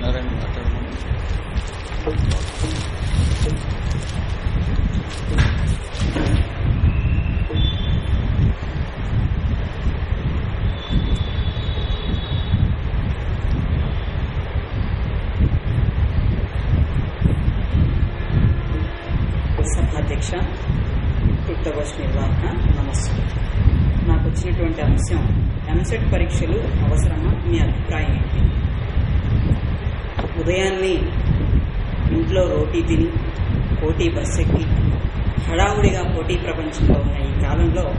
నారాయణ మాట్లాడమని సభాధ్యక్ష క్లుప్తఘోష నిర్వాహక నమస్తే నాకు వచ్చినటువంటి అంశం ఎంసెట్ పరీక్షలు అవసరమా? మీ అభిప్రాయం ఏంటి? ఉదయాన్నే ఇంట్లో రోటీ తిని పోటీ బస్ ఎక్కి హడావుడిగా పోటీ ప్రపంచంలో ఉన్న ఈ కాలంలో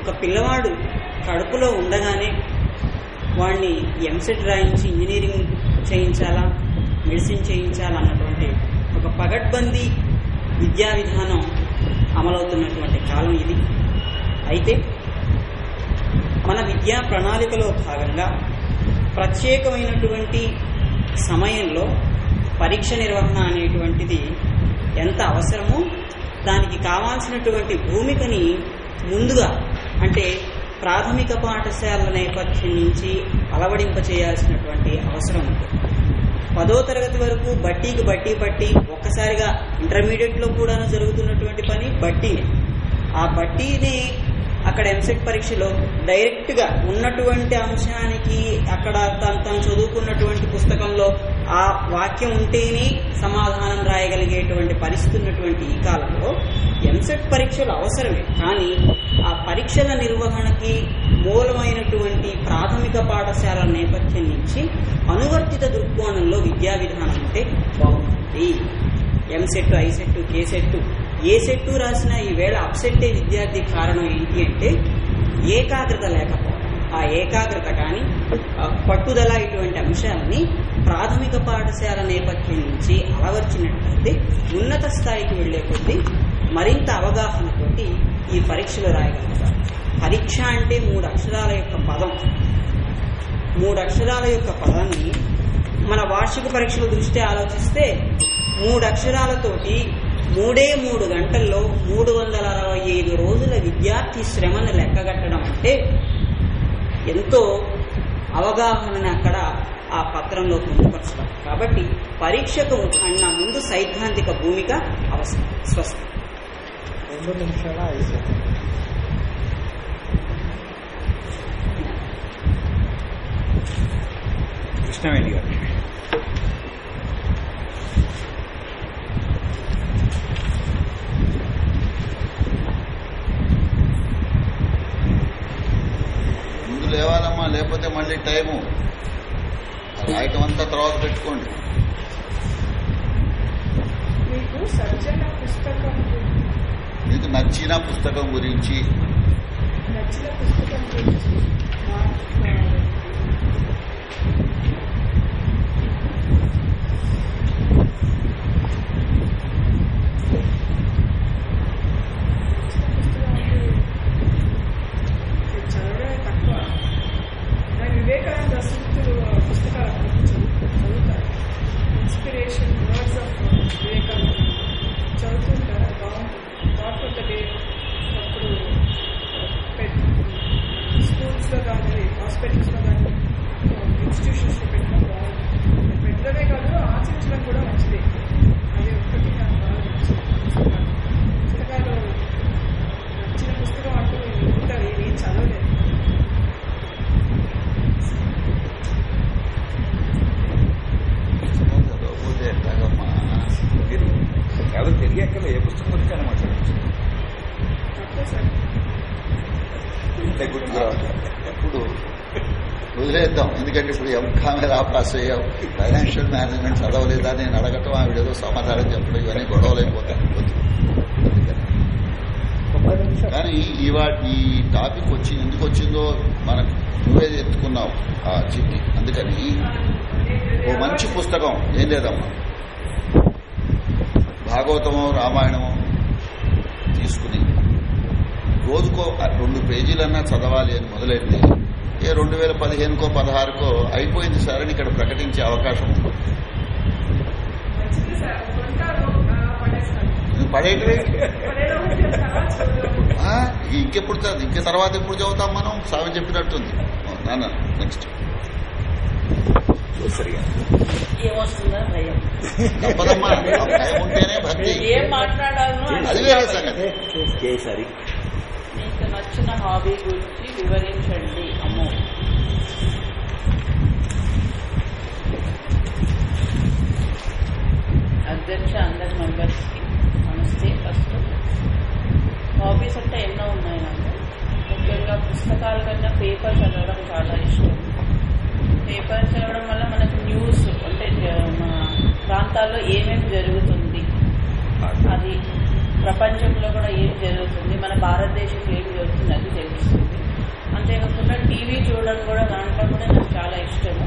ఒక పిల్లవాడు కడుపులో ఉండగానే వాడిని ఎంసెట్ రాయించి ఇంజనీరింగ్ చేయించాలా? మెడిసిన్ చేయించాలా? అన్నటువంటి ఒక పగడ్బందీ విద్యా విధానం అమలవుతున్నటువంటి కాలం ఇది. అయితే మన విద్యా ప్రణాళికలో భాగంగా ప్రత్యేకమైనటువంటి సమయంలో పరీక్ష నిర్వహణ అనేటువంటిది ఎంత అవసరమో దానికి కావాల్సినటువంటి భూమికని ముందుగా అంటే ప్రాథమిక పాఠశాలల నేపథ్యం నుంచి అలవడింప చేయాల్సినటువంటి అవసరం ఉంది. పదో తరగతి వరకు బట్టీకి బట్టి పట్టి ఒక్కసారిగా ఇంటర్మీడియట్లో కూడా జరుగుతున్నటువంటి పని బట్టీనే. ఆ బట్టీని అక్కడ ఎంసెట్ పరీక్షలో డైరెక్ట్గా ఉన్నటువంటి అంశానికి అక్కడ తను తను చదువుకున్నటువంటి పుస్తకంలో ఆ వాక్యం ఉంటేనే సమాధానం రాయగలిగేటువంటి పరిస్థితి ఉన్నటువంటి ఈ కాలంలో ఎంసెట్ పరీక్షలు అవసరమే. కానీ ఆ పరీక్షల నిర్వహణకి మూలమైనటువంటి ప్రాథమిక పాఠశాల నేపథ్యం నుంచి అనువర్తిత దృక్కోణంలో విద్యా విధానం అంటే బాగుంటుంది. ఎంసెట్ ఐసెట్ కేసెట్ ఏ సెట్టు రాసిన ఈవేళ అప్సెట్టే విద్యార్థి కారణం ఏంటి అంటే ఏకాగ్రత లేకపోవడం. ఆ ఏకాగ్రత కానీ పట్టుదల ఇటువంటి అంశాలని ప్రాథమిక పాఠశాల నేపథ్యం నుంచి అలవర్చినట్లయితే ఉన్నత స్థాయికి వెళ్ళే కొద్దీ మరింత అవగాహనతోటి ఈ పరీక్షలు రాయగలుగుతారు. పరీక్ష అంటే మూడు అక్షరాల యొక్క పదం. మూడు అక్షరాల యొక్క పదాన్ని మన వార్షిక పరీక్షల దృష్టి ఆలోచిస్తే మూడు అక్షరాలతోటి మూడే మూడు గంటల్లో మూడు వందల అరవై ఐదు రోజుల విద్యార్థి శ్రమను లెక్కగట్టడం అంటే ఎంతో అవగాహనని అక్కడ ఆ పత్రంలో పొందుపరచడం కాబట్టి పరీక్షకు అన్న ముందు సైద్ధాంతిక భూమిక అవసరం స్వస్థ రెండు నిమిషాల ఐదు సెకండ్ కృష్ణవేణి గారు. లేవాలమ్మా లేకపోతే మళ్ళీ టైము. రాయటం అంతా తర్వాత పెట్టుకోండి. మీకు నచ్చిన పుస్తకం గురించి. నచ్చిన పుస్తకం గురించి మాట్లాడండి. నచ్చిన పుస్తకం అంటే ఇది చదవడమే తక్కువ నాకు వివేకానంద సూక్తులు పుస్తకాలు కొంచెం చదువుతారు ఇన్స్పిరేషన్ వర్డ్స్ ఆఫ్ వివేకానంద చదువుతుంటారు బాగుంటుంది థాట్ ఆఫ్ ద డే అప్పుడు స్కూల్స్లో కానీ హాస్పిటల్స్లో కానీ ఇన్స్టిట్యూషన్స్లో పెట్టడం బాగుంటుంది పెట్టడమే కాదు ఆచరించడం కూడా మంచిదే అది ఒక్కటి నాకు బాగా నచ్చింది పుస్తకాలు పుస్తకాలు నచ్చిన పుస్తకం అంటూ ఉంటారు ఏమీ చదవలేదు పుస్తకం చదవకపోతే ఎట్లాగమ్మా మీరు కేవలం తెలియక్కల ఏ పుస్తకం గురించి అని మాట్లాడచ్చు తక్కువ సార్ అంటే గుర్తుకు రావట్లేదు ఇప్పుడు వదిలేద్దాం ఎందుకంటే ఇప్పుడు అయ్యావు ఫైనాన్షియల్ మేనేజ్మెంట్ చదవలేదా నేను అడగటం ఆవిడేదో సమాధానం చెప్పడం ఇవన్నీ గొడవలు అయిపోతాయి. అందుకని. ఒక్క నిమిషం. కానీ ఇవా ఈ టాపిక్ వచ్చి ఎందుకు వచ్చిందో మనకు నువ్వే ఎత్తుకున్నావు ఆ చిట్టి. అందుకని ఓ మంచి పుస్తకం ఏం లేదమ్మా. భాగవతమో రామాయణమో తీసుకుని రోజుకో రెండు పేజీలన్నా చదవాలి అని మొదలైంది ఏ రెండు వేల పదిహేనుకో పదహారుకో అయిపోయింది సార్ అని ఇక్కడ ప్రకటించే అవకాశం నువ్వు పడేటివే ఇంకెప్పుడు చదువు ఇంక తర్వాత ఎప్పుడు చదువుతాం మనం? స్వామి చెప్పినట్టుంది. నాన్న నెక్స్ట్ సరిగా. ఏమొస్తుందో భయం? తప్పదమ్మా. భయం ఉంటేనే భక్తి. అది వేరే సంగతి. నచ్చిన హాబీ గురించి వివరించండి అమ్మో అధ్యక్ష అందరి మెంబర్స్కి నమస్తే ఫస్ట్. హాబీస్ అంటే ఎన్నో ఉన్నాయి నాకు. ముఖ్యంగా పుస్తకాల కన్నా పేపర్ చదవడం చాలా ఇష్టం. పేపర్ చదవడం వల్ల మనకు న్యూస్ అంటే మన ప్రాంతాల్లో ఏమేమి జరుగుతుంది? అది ప్రపంచంలో కూడా ఏం జరుగుతుంది? మన భారతదేశంలో ఏం జరుగుతుంది? అది తెలుస్తుంది. అంతేకాకుండా టీవీ చూడడం కూడా దాంట్లో కూడా నాకు చాలా ఇష్టము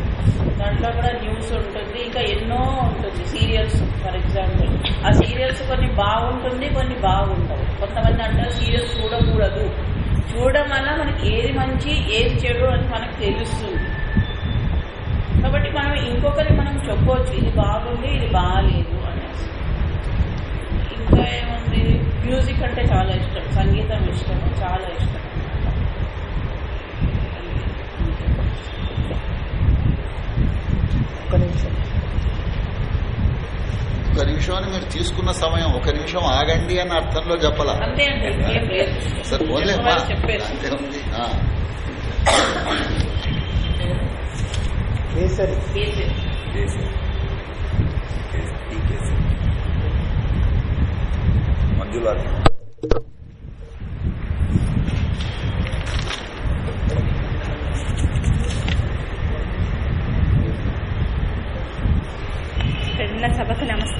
దాంట్లో కూడా న్యూస్ ఉంటుంది ఇంకా ఎన్నో ఉంటుంది. Serials for example. ఆ సీరియల్స్ కొన్ని బాగుంటుంది కొన్ని బాగుంటాయి కొంతమంది అంటారు సీరియల్స్ చూడకూడదు. చూడడం వల్ల మనకి ఏది మంచి ఏది చెడు అని మనకు తెలుస్తుంది. కాబట్టి మనం ఇంకొకరి మనం చెప్పవచ్చు ఇది బాగుంది ఇది బాగాలేదు అనేసి. ఇంకా ఏముంది? మ్యూజిక్ అంటే చాలా ఇష్టం సంగీతం ఇష్టము చాలా ఇష్టం ఒక్క నిమిషం ఒక నిమిషం అని మీరు తీసుకున్న సమయం ఒక నిమిషం ఆగండి అన్న అర్థంలో చెప్పాల? సరే చెప్పేసి అంతే ఉంది.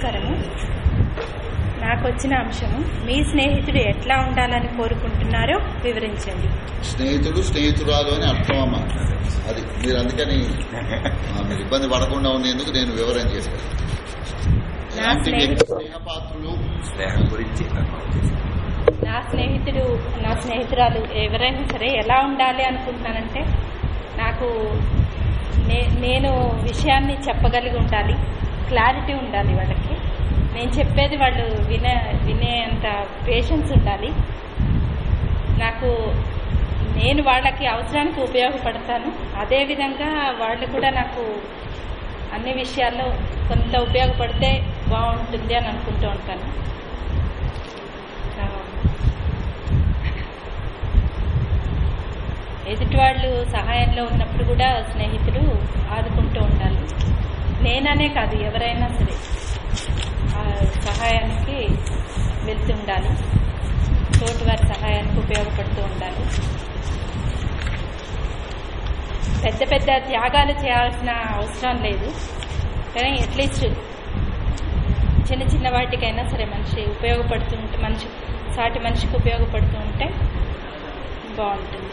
నమస్కారము. నాకు వచ్చిన అంశము మీ స్నేహితుడు ఎట్లా ఉండాలని కోరుకుంటున్నారో వివరించండి. స్నేహితుడు స్నేహితురాలు అని అర్థం అమ్మా. అది మీరు అందుకని మీరు ఇబ్బంది పడకుండా ఉండేందుకు నేను వివరణ చేశాను. ఎలాంటి వ్యక్తి స్నేహపాత్రులు? స్నేహం గురించి నా స్నేహితుడు నా స్నేహితురాలు ఎవరైనా సరే ఎలా ఉండాలి అనుకుంటున్నానంటే నాకు నే నేను విషయాన్ని చెప్పగలిగి ఉండాలి క్లారిటీ ఉండాలి వాళ్ళకి. నేను చెప్పేది వాళ్ళు వినే వినేంత పేషెన్స్ ఉండాలి. నాకు నేను వాళ్ళకి అవసరానికి ఉపయోగపడతాను. అదేవిధంగా వాళ్ళు కూడా నాకు అన్ని విషయాల్లో కొంత ఉపయోగపడితే బాగుంటుంది అని అనుకుంటూ ఉంటాను. ఎదుటివాళ్ళు సహాయంలో ఉన్నప్పుడు కూడా స్నేహితులు ఆదుకుంటూ ఉండాలి. నేననే కాదు ఎవరైనా సరే. సహాయానికి వెళ్తూ ఉండాలి. తోటి వారి సహాయానికి ఉపయోగపడుతూ ఉండాలి. పెద్ద పెద్ద త్యాగాలు చేయాల్సిన అవసరం లేదు. కానీ అట్లీస్ట్ చిన్న చిన్న వాటికైనా సరే మనిషి ఉపయోగపడుతూ ఉంటే మనిషి సాటి మనిషికి ఉపయోగపడుతూ ఉంటే బాగుంటుంది.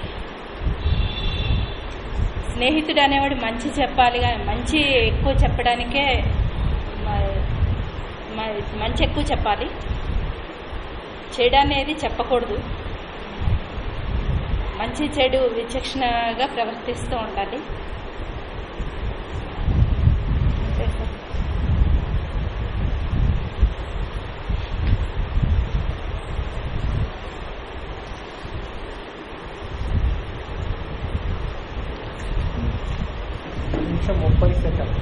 స్నేహితుడు అనేవాడు మంచి చెప్పాలి కానీ మంచి ఎక్కువ చెప్పడానికే మంచి ఎక్కువ చెప్పాలి. చెడు అనేది చెప్పకూడదు. మంచి చెడు విచక్షణగా ప్రవర్తిస్తూ ఉండాలి అంతే సార్. నిమిషం ముప్పై సెకండ్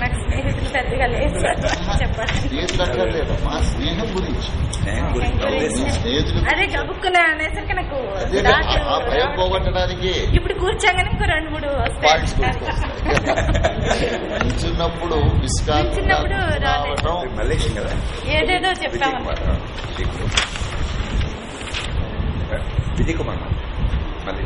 నాకు స్నేహితులు పెద్దగా లేదు సార్ చెప్పండి స్నేహితులు అక్కర్లేదు మా స్నేహం గురించి స్నేహం గురించి స్నేహం గురించి. స్నేహితులు అదే గబుక్కున అనేసరికి నాకు అదే దాటు ఆ- ఆ భయం రావట్లేదు. పోగొట్టడానికి ఇప్పుడు కూర్చోగానే ఇంకో రెండు మూడు పాయింట్స్ వస్తాయి నిల్చున్నప్పుడు విశ్రాంతిగా నిల్చున్నప్పుడు రాలేదు. మల్లేశం కదా? ఏదేదో కుమార్ విజయ్ కుమార్ మళ్ళీ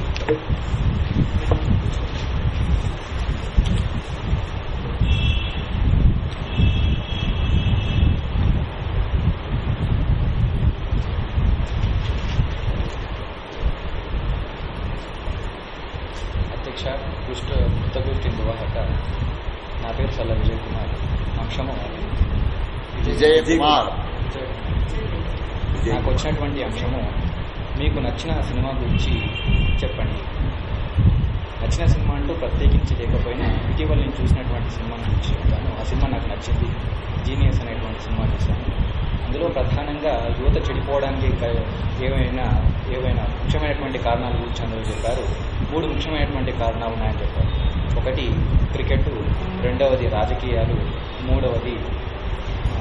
అధ్యక్ష కృష్ణ కృతగోష్ఠి నిర్వాహక నా పేరు సల్ల విజయ్ కుమార్ అంశము విజయ్ కుమార్. నాకు వచ్చినటువంటి అంశము మీకు నచ్చిన సినిమా గురించి చెప్పండి. నచ్చిన సినిమా అంటూ ప్రత్యేకించి లేకపోయినా ఇటీవల నేను చూసినటువంటి సినిమా గురించి చెప్తాను. ఆ సినిమా నాకు నచ్చింది. జీనియస్ అనేటువంటి సినిమా చూశాను. అందులో ప్రధానంగా యువత చెడిపోవడానికి ఏమైనా ఏవైనా ఏవైనా ముఖ్యమైనటువంటి కారణాల గురించి అందులో చెప్పారు. మూడు ముఖ్యమైనటువంటి కారణాలు ఉన్నాయని చెప్పారు. ఒకటి క్రికెట్ రెండవది రాజకీయాలు మూడవది ఆ,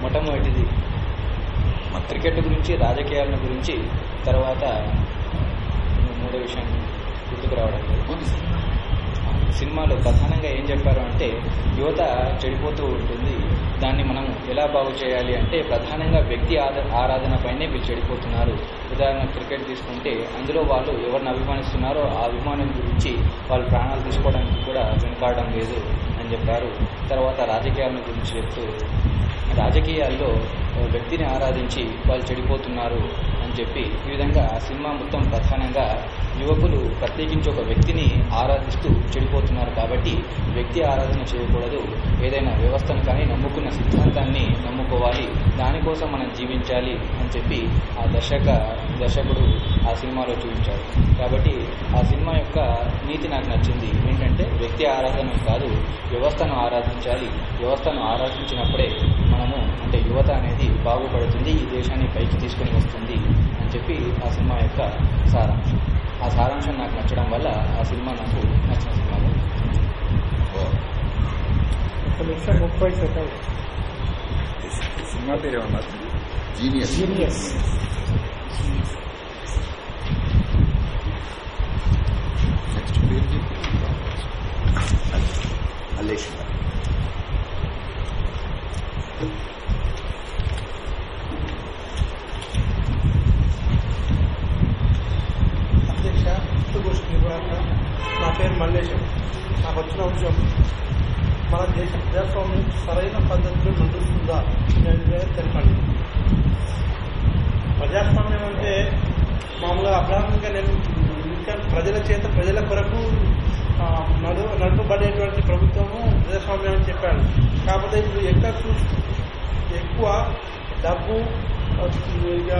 మొట్టమొదటిది. క్రికెట్ గురించి రాజకీయాల గురించి తర్వాత మూడో విషయం గుర్తుకు రావడం లేదు. సినిమాలో ప్రధానంగా ఏం చెప్పారు అంటే యువత చెడిపోతూ ఉంటుంది. దాన్ని మనం ఎలా బాగు చేయాలి అంటే ప్రధానంగా వ్యక్తి ఆద- ఆరాధన పైనే వీళ్ళు చెడిపోతున్నారు. ఉదాహరణ క్రికెట్ తీసుకుంటే అందులో వాళ్ళు ఎవరిని అభిమానిస్తున్నారో ఆ అభిమానం గురించి వాళ్ళు ప్రాణాలు తీసుకోవడానికి కూడా వెనుకాడడం లేదు అని చెప్పారు. తర్వాత రాజకీయాల గురించి చెప్తూ రాజకీయాల్లో వ్యక్తిని ఆరాధించి వాళ్ళు చెడిపోతున్నారు అని చెప్పి ఈ విధంగా ఆ సినిమా మొత్తం ప్రధానంగా యువకులు ప్రత్యేకించి ఒక వ్యక్తిని ఆరాధిస్తూ చెడిపోతున్నారు కాబట్టి వ్యక్తి ఆరాధన చేయకూడదు. ఏదైనా వ్యవస్థను కానీ నమ్ముకున్న సిద్ధాంతాన్ని నమ్ముకోవాలి. దానికోసం మనం జీవించాలి అని చెప్పి ఆ దర్శక దర్శకుడు ఆ సినిమాలో చూపించాడు కాబట్టి ఆ సినిమా యొక్క నీతి నాకు నచ్చింది. ఏంటంటే వ్యక్తి ఆరాధన కాదు వ్యవస్థను ఆరాధించాలి. వ్యవస్థను ఆరాధించినప్పుడే అంటే యువత అనేది బాగుపడుతుంది ఈ దేశాన్ని పైకి తీసుకొని వస్తుంది అని చెప్పి ఆ సినిమా యొక్క సారాంశం. ఆ సారాంశం నాకు నచ్చడం వల్ల ఆ సినిమా నాకు నచ్చిన సినిమాగా ఓ, ఒక నిమిషం ముప్పై సెకండ్ సినిమా పేరు ఏమన్నారు జీనియస్ జీనియస్ నెక్స్ట్ పేరు చెప్పి. మల్లేష్ అధ్యక్ష గోష్ఠి నిర్వహణ నా పేరు మల్లేశం. నాకు వచ్చిన అంశం మన దేశ ప్రజాస్వామ్యం సరైన పద్ధతిలో నడుస్తుందా తెలపండి. ప్రజాస్వామ్యం అంటే మామూలుగా అప్రాథమికంగా నేను ఇంకా ప్రజల చేత ప్రజల కొరకు నడు నడుపబడేటువంటి ప్రభుత్వము ప్రజాస్వామ్యం అని చెప్పాడు కాకపోతే ఇప్పుడు ఎక్కడ చూ ఎక్కువ డబ్బు ఇక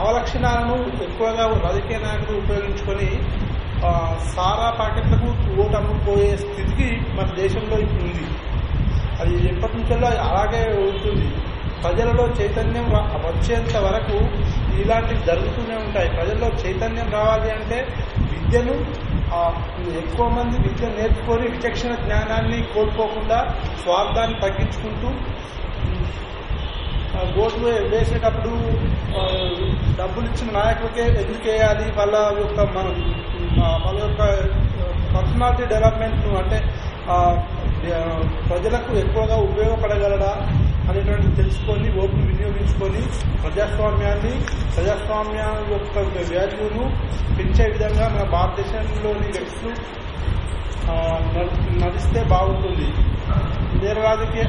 అవలక్షణాలను ఎక్కువగా రాజకీయ నాయకులు ఉపయోగించుకొని సారా ప్యాకెట్లకు ఓటు అమ్ముకుపోయే స్థితికి మన దేశంలో ఇప్పుడు ఉంది. అది ఎప్పటి నుంచో అలాగే ఉంటుంది. ప్రజలలో చైతన్యం వచ్చేంత వరకు ఇలాంటివి జరుగుతూనే ఉంటాయి. ప్రజల్లో చైతన్యం రావాలి అంటే విద్యను ఎక్కువ మంది విద్య నేర్చుకొని విచక్షణ జ్ఞానాన్ని కోల్పోకుండా స్వార్థాన్ని తగ్గించుకుంటూ ఓట్లు వేసేటప్పుడు డబ్బులు ఇచ్చిన నాయకులకే ఎందుకు వేయాలి? వాళ్ళ యొక్క మనం మన యొక్క పర్సనాలిటీ డెవలప్మెంట్ అంటే ప్రజలకు ఎక్కువగా ఉపయోగపడగలడా అనేటువంటి తెలుసుకొని ఓట్లు వినియోగించుకొని ప్రజాస్వామ్యాన్ని ప్రజాస్వామ్య యొక్క వాల్యూను పెంచే విధంగా మన భారతదేశంలోని వ్యక్తులు నడిస్తే బాగుంటుంది. నేర రాజకీయ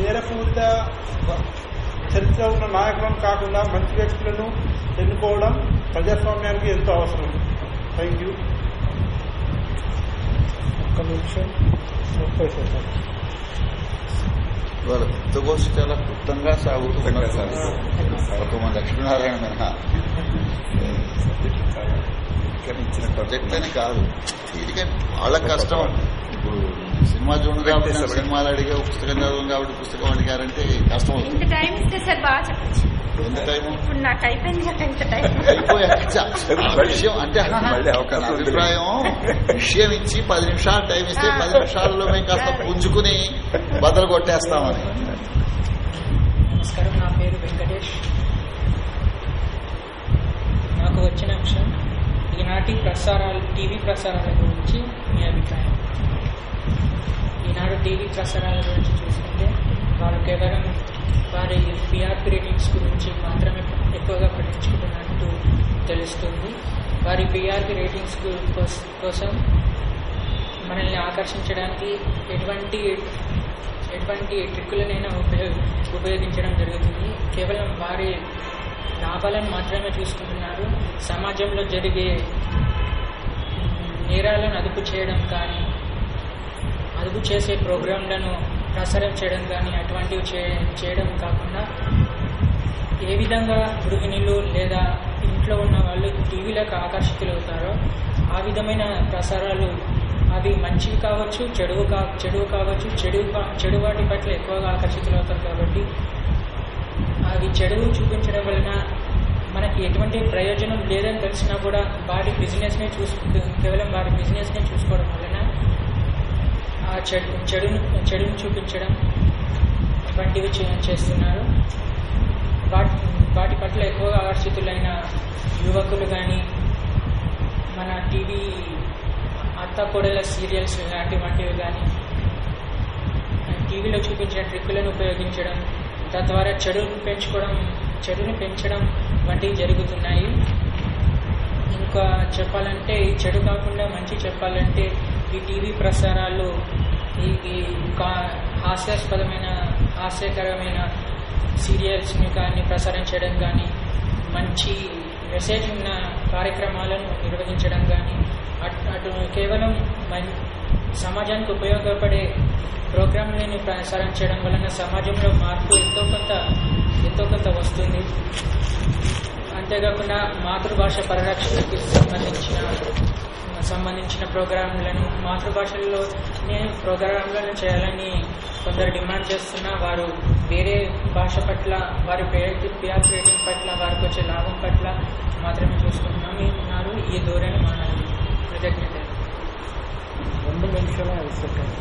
నేరపూరిత చరిత్ర ఉన్న నాయకులను కాకుండా మంచి వ్యక్తులను ఎన్నుకోవడం ప్రజాస్వామ్యానికి ఎంతో అవసరం. థ్యాంక్ యూ ఒక్క నిమిషం ముప్పై ఇవాళ యుద్ధగోష్ఠి చాలా క్లుప్తంగా సాగుతూ ఉన్నారు సార్ ఒక మన లక్ష్మీనారాయణ మినహా. కానీ ఇచ్చిన ప్రొజెక్ట్ అని కాదు. ఇది వాళ్ళ కష్టం. ఇప్పుడు సినిమా చూడడం కాబట్టి సినిమాలు అడిగే పుస్తకం చదవడం కాబట్టి పుస్తకం అడిగారంటే కష్టం అవుతుంది. టైం ఇస్తే సార్ బాగా చెప్పచ్చు. ఎంత ఇప్పుడు నాకు అయిపోయింది విషయం అంటే. అభిప్రాయం విషయం ఇచ్చి పది నిమిషాలు టైం ఇస్తే పది నిమిషాల్లో మేము కాస్త పుంజుకుని బద్దలు కొట్టేస్తామని. నమస్కారం నా పేరు వెంకటేష్. నాకు వచ్చిన అంశం ఈనాటి ప్రసారాలు టీవీ ప్రసారాల గురించి ఈనాడు టీవీ ప్రసారాల గురించి చూసుకుంటే వారు కేవలం వారి పిఆర్పి రేటింగ్స్ గురించి మాత్రమే ఎక్కువగా పట్టించుకుంటున్నట్టు తెలుస్తుంది. వారి పిఆర్పి రేటింగ్స్ కోసం మనల్ని ఆకర్షించడానికి ఎటువంటి ఎటువంటి ట్రిక్కులనైనా ఉపయోగ ఉపయోగించడం జరుగుతుంది. కేవలం వారి లాభాలను మాత్రమే చూసుకుంటున్నారు. సమాజంలో జరిగే నేరాలను అదుపు చేయడం కానీ అదుపు చేసే ప్రోగ్రాంలను ప్రసారం చేయడం కానీ అటువంటివి చేయడం కాకుండా ఏ విధంగా గృహిణులు లేదా ఇంట్లో ఉన్న వాళ్ళు టీవీలకు ఆకర్షితులవుతారో ఆ విధమైన ప్రసారాలు అవి మంచివి కావచ్చు చెడు కా చెడు కావచ్చు చెడు కా- చెడు వాటి పట్ల ఎక్కువగా ఆకర్షితులవుతారు కాబట్టి అవి చెడు చూపించడం వలన మనకి ఎటువంటి ప్రయోజనం లేదని తెలిసినా కూడా వారి బిజినెస్నే చూసు కేవలం వారి బిజినెస్నే చూసుకోవడం వలన ఆ చెడు చెడును చెడును చూపించడం వంటివి చేస్తున్నారు. వాటి వాటి పట్ల ఎక్కువగా ఆకర్షితులైన యువకులు కానీ మన టీవీ అత్త కోడల సీరియల్స్ లాంటి వంటివి కానీ టీవీలో చూపించిన ట్రిక్కులను ఉపయోగించడం తద్వారా చెడును పెంచుకోవడం చెడుని పెంచడం వంటివి జరుగుతున్నాయి. ఇంకా చెప్పాలంటే ఈ చెడు కాకుండా మంచి చెప్పాలంటే ఈ టీవీ ప్రసారాలు ఈ కా- హాస్యాస్పదమైన హాస్యకరమైన సీరియల్స్ని కానీ ప్రసారం చేయడం కానీ మంచి మెసేజ్ ఉన్న కార్యక్రమాలను నిర్వహించడం కానీ అటు అటు కేవలం సమాజానికి ఉపయోగపడే ప్రోగ్రాంలని ప్రసారం చేయడం వలన సమాజంలో మార్పు ఎంతో కొంత ఎంతో కొంత వస్తుంది. అంతేకాకుండా మాతృభాష పరిరక్షణకి సంబంధించిన సంబంధించిన ప్రోగ్రాంలను మాతృభాషల్లోనే ప్రోగ్రాంలను చేయాలని కొందరు డిమాండ్ చేస్తున్నా వారు వేరే భాష పట్ల వారి పేరు పిఆర్ రేటింగ్ పట్ల వారికి వచ్చే లాభం పట్ల మాత్రమే చూసుకుంటున్నారు ఈ ధోరణి మన కృతజ్ఞత రెండు నిమిషాల ఐదు సెకండ్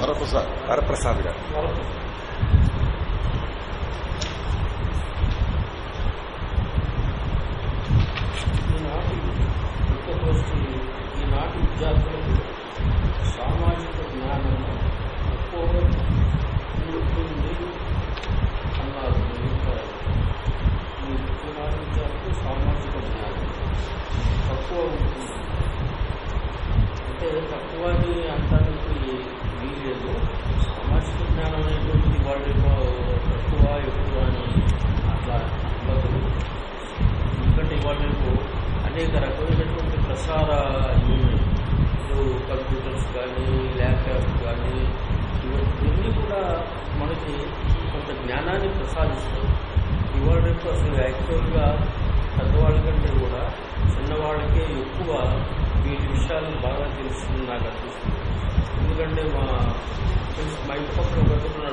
వరప్రసాద్. వరప్రసాద్ గారు. ఈనాటి విద్యార్థులకు సామాజిక జ్ఞానం ఎక్కువగా ఉంటుంది అన్నారు ఈనాటి విద్యార్థులకు సామాజిక జ్ఞానం తక్కువ ఉంటుంది అంటే తక్కువ అనడానికి లేదు సామాజిక జ్ఞానం అనేటువంటిది వాళ్ళు తక్కువ ఎక్కువ అని అట్లా ఉండదు ఎందుకంటే ఇవాళ రేపు అనేక రకమైనటువంటి ప్రసార ఇప్పుడు కంప్యూటర్స్ కానీ ల్యాప్టాప్స్ కానీ ఇవన్నీ కూడా మనకి కొంత జ్ఞానాన్ని ప్రసాదిస్తాయి. ఇవాళ రేపు అసలు యాక్చువల్గా పెద్దవాళ్ళ కంటే కూడా చిన్నవాళ్ళకే ఎక్కువ వీటి విషయాలను బాగా తెలుస్తుంది నాకు అనిపిస్తుంది. ఎందుకంటే మా మా ఇంటి పక్కన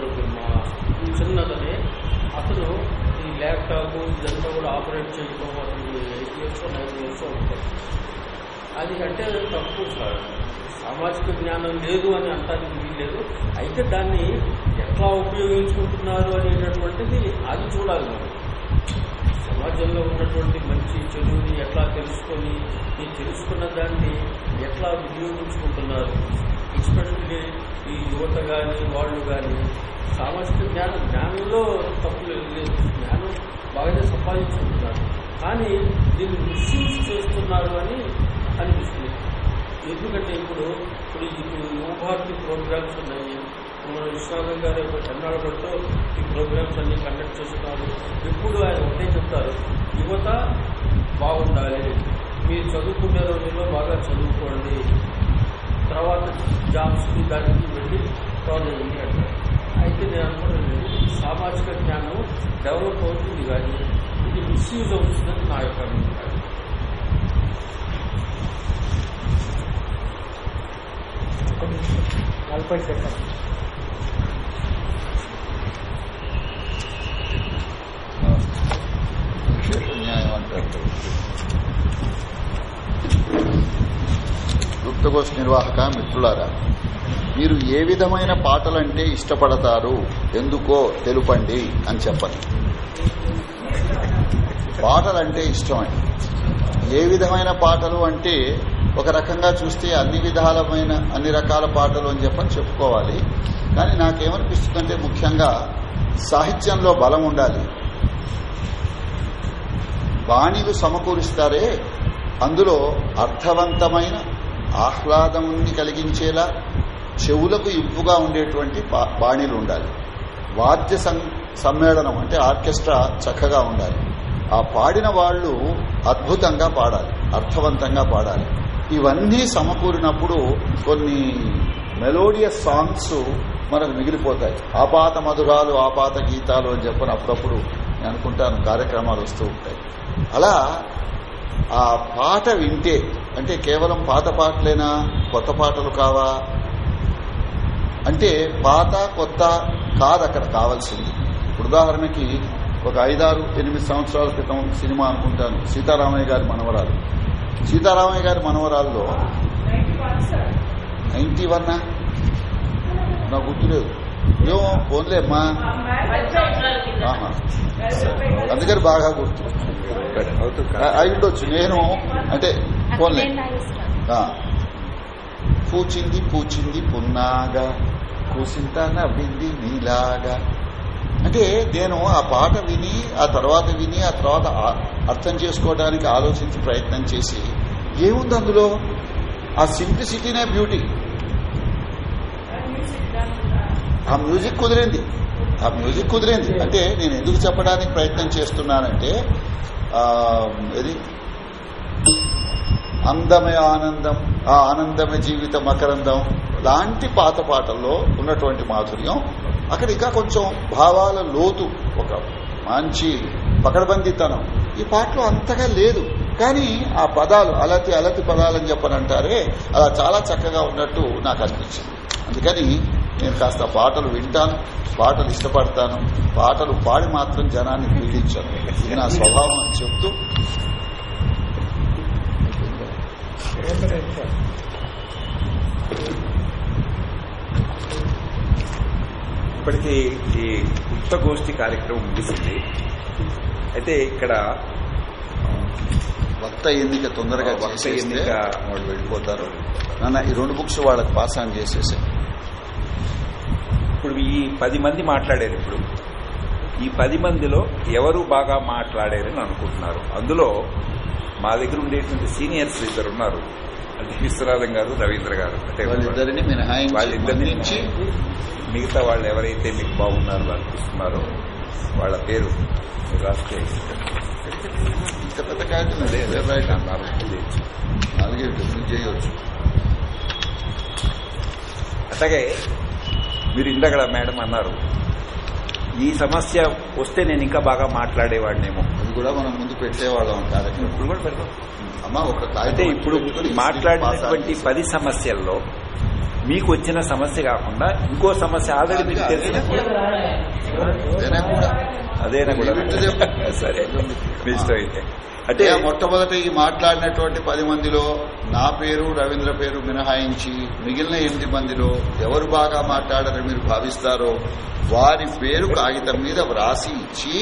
ఒక మా చిన్నతనే. అతను ఈ ల్యాప్టాప్ ఇదంతా కూడా ఆపరేట్ చేయడం అతనికి ఎయిట్ ఇయర్స్ నైన్ ఇయర్స్ ఉంటుంది అది అంటే తప్పు సార్ సామాజిక జ్ఞానం లేదు అని అంటానికి వీల్లేదు. అయితే దాన్ని ఎట్లా ఉపయోగించుకుంటున్నారు అనేటటువంటిది అది చూడాలి మనం. సమాజంలో ఉన్నటువంటి మంచి చెడుని ఎట్లా తెలుసుకొని ఈ తెలుసుకున్న దాన్ని ఎట్లా వినియోగించుకుంటున్నారు? ఎస్పెషల్లీ ఈ యువత కానీ వాళ్ళు కానీ సామాజిక జ్ఞానం జ్ఞానంలో తప్పు లేదు. జ్ఞానం బాగానే సంపాదించుకుంటున్నారు. కానీ దీన్ని మిస్యూజ్ చేస్తున్నారు అని అనిపిస్తుంది. ఎందుకంటే ఇప్పుడు ఇప్పుడు ఇప్పుడు యువభారతి ప్రోగ్రామ్స్ ఉన్నాయి. మన విశ్వనాథం గారు కర్ణాటకతో ఈ ప్రోగ్రామ్స్ అన్ని కండక్ట్ చేస్తున్నారు. ఎప్పుడు ఆయన ఒకటే చెప్తారు యువత బాగుండాలి. మీరు చదువుకునే రోజుల్లో బాగా చదువుకోండి. తర్వాత జాబ్స్కి దానికి వెళ్ళి ప్రాబ్లం అంటారు. అయితే నేను అనుకున్నాను సామాజిక జ్ఞానం డెవలప్ అవుతుంది కానీ ఇది మిస్యూజ్ అవుతుందని నా యొక్క అభిప్రాయం. ఒక నిమిషం. నలభై సెకండ్ గుప్తగోష్ఠి నిర్వాహక మిత్రులారా మీరు ఏ విధమైన పాటలంటే ఇష్టపడతారు? ఎందుకో తెలుపండి అని చెప్పండి పాటలంటే ఇష్టమని ఏ విధమైన పాటలు అంటే ఒక రకంగా చూస్తే అన్ని విధాలమైన అన్ని రకాల పాటలు అని చెప్పని చెప్పుకోవాలి. కానీ నాకేమనిపిస్తుందంటే ముఖ్యంగా సాహిత్యంలో బలం ఉండాలి. బాణీలు సమకూరుస్తారే అందులో అర్థవంతమైన ఆహ్లాదముని కలిగించేలా చెవులకు ఇంపుగా ఉండేటువంటి బాణీలు ఉండాలి. వాద్య సం- సమ్మేళనం అంటే ఆర్కెస్ట్రా చక్కగా ఉండాలి. ఆ పాడిన వాళ్ళు అద్భుతంగా పాడాలి అర్థవంతంగా పాడాలి. ఇవన్నీ సమకూరినప్పుడు కొన్ని మెలోడియస్ సాంగ్స్ మనకు మిగిలిపోతాయి. ఆపాత మధురాలు ఆపాత గీతాలు అని చెప్పని అప్పుడప్పుడు నేను అనుకుంటాను కార్యక్రమాలు వస్తూ ఉంటాయి. అలా ఆ పాట వింటే అంటే కేవలం పాత పాటలేనా? కొత్త పాటలు కావా? అంటే పాత కొత్త కాదు అక్కడ కావాల్సింది. ఉదాహరణకి ఒక ఐదారు ఎనిమిది సంవత్సరాల క్రితం సినిమా అనుకుంటాను. సీతారామయ్య గారి మనవరాలు. సీతారామయ్య గారి మనవరాల్లో నైన్టీ వన్ నాకు గుర్తులేదు. ఏమో ఆహా. అందుకని బాగా గుర్తు. అయి ఉండొచ్చు. నేను అంటే ఫోన్లే ఆ. పూచింది పూచింది పున్నాగా కూసింత నవ్వింది నీలాగా అంటే నేను ఆ పాట విని ఆ తర్వాత విని ఆ తర్వాత అర్థం చేసుకోవడానికి ఆలోచించి ప్రయత్నం చేసి ఏముంది అందులో? ఆ సింప్లిసిటీనే బ్యూటీ ఆ మ్యూజిక్ కుదిరింది. ఆ మ్యూజిక్ కుదిరింది. అంటే నేను ఎందుకు చెప్పడానికి ప్రయత్నం చేస్తున్నానంటే ఆ, ఇది అందమే ఆనందం ఆ ఆనందమే జీవితం అకరందం లాంటి పాత పాటల్లో ఉన్నటువంటి మాధుర్యం అక్కడ ఇంకా కొంచెం భావాల లోతు ఒక మంచి పకడబందితనం. ఈ పాటలో అంతగా లేదు. కానీ ఆ పదాలు అలతి అలతి పదాలని చెప్పనంటారే అలా చాలా చక్కగా ఉన్నట్టు నాకు అనిపించింది. అందుకని నేను కాస్త పాటలు వింటాను పాటలు ఇష్టపడతాను పాటలు పాడి మాత్రం జనాన్ని పీడించాను ఇది నా స్వభావం అని చెప్తూ ఇప్పటికీ ఈ ఉక్త గోష్ఠి కార్యక్రమం ముగిసింది. అయితే ఇక్కడ వక్త ఎన్నిక తొందరగా వక్త ఎన్నిక వాళ్ళు వెళ్ళిపోతారు. నాన్న ఈ రెండు బుక్స్ వాళ్ళకి పాస్ ఆన్ చేసేసి. ఇప్పుడు ఈ పది మంది మాట్లాడారు ఇప్పుడు. ఈ పది మందిలో ఎవరు బాగా మాట్లాడారని అనుకుంటున్నారు? అందులో మా దగ్గర ఉండేటువంటి సీనియర్స్ ఇద్దరు ఉన్నారు. అంటే విశ్వనాథం గారు రవీంద్ర గారు. అంటే వాళ్ళిద్దరిని మిగతా వాళ్ళు ఎవరైతే మీకు బాగున్నారు అనిపిస్తున్నారో వాళ్ళ పేరు ఇంత పెద్ద నాలుగే డబ్బులు చేయవచ్చు. అట్లాగే మీరు ఇందాక మేడం అన్నారు ఈ సమస్య వస్తే నేను ఇంకా బాగా మాట్లాడేవాడినేమో. అది కూడా మనం ముందు పెట్టేవాళ్ళం కార్యక్రమం. ఇప్పుడు కూడా పెడతాం అమ్మా ఒక కాగితం ఇప్పుడు మాట్లాడినటువంటి పది సమస్యల్లో మీకు వచ్చిన సమస్య కాకుండా ఇంకో సమస్య ఆల్రెడీ మీకు తెలిసిన అదేనా కూడా? సరే మీ ఇష్టం అయితే. అంటే మొట్టమొదట ఈ మాట్లాడినటువంటి పది మందిలో నా పేరు రవీంద్ర పేరు మినహాయించి మిగిలిన ఎనిమిది మందిలో ఎవరు బాగా మాట్లాడారని మీరు భావిస్తారో వారి పేరు కాగితం మీద వ్రాసి ఇచ్చి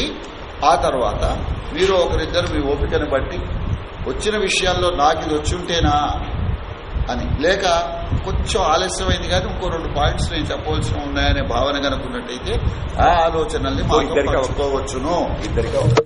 ఆ తర్వాత మీరు ఒకరిద్దరు మీ ఓపికను బట్టి వచ్చిన విషయాల్లో నాకు ఇది వచ్చి ఉంటేనా అని. లేక కొంచెం ఆలస్యమైంది కానీ ఇంకో రెండు పాయింట్స్ నేను చెప్పవలసిన ఉన్నాయనే భావన కనుకున్నట్టయితే ఆ ఆలోచనల్ని మాతో ఇద్దరికీ పంచుకోవచ్చును ఒక వచ్చిన ఉపన్యాసం లేదా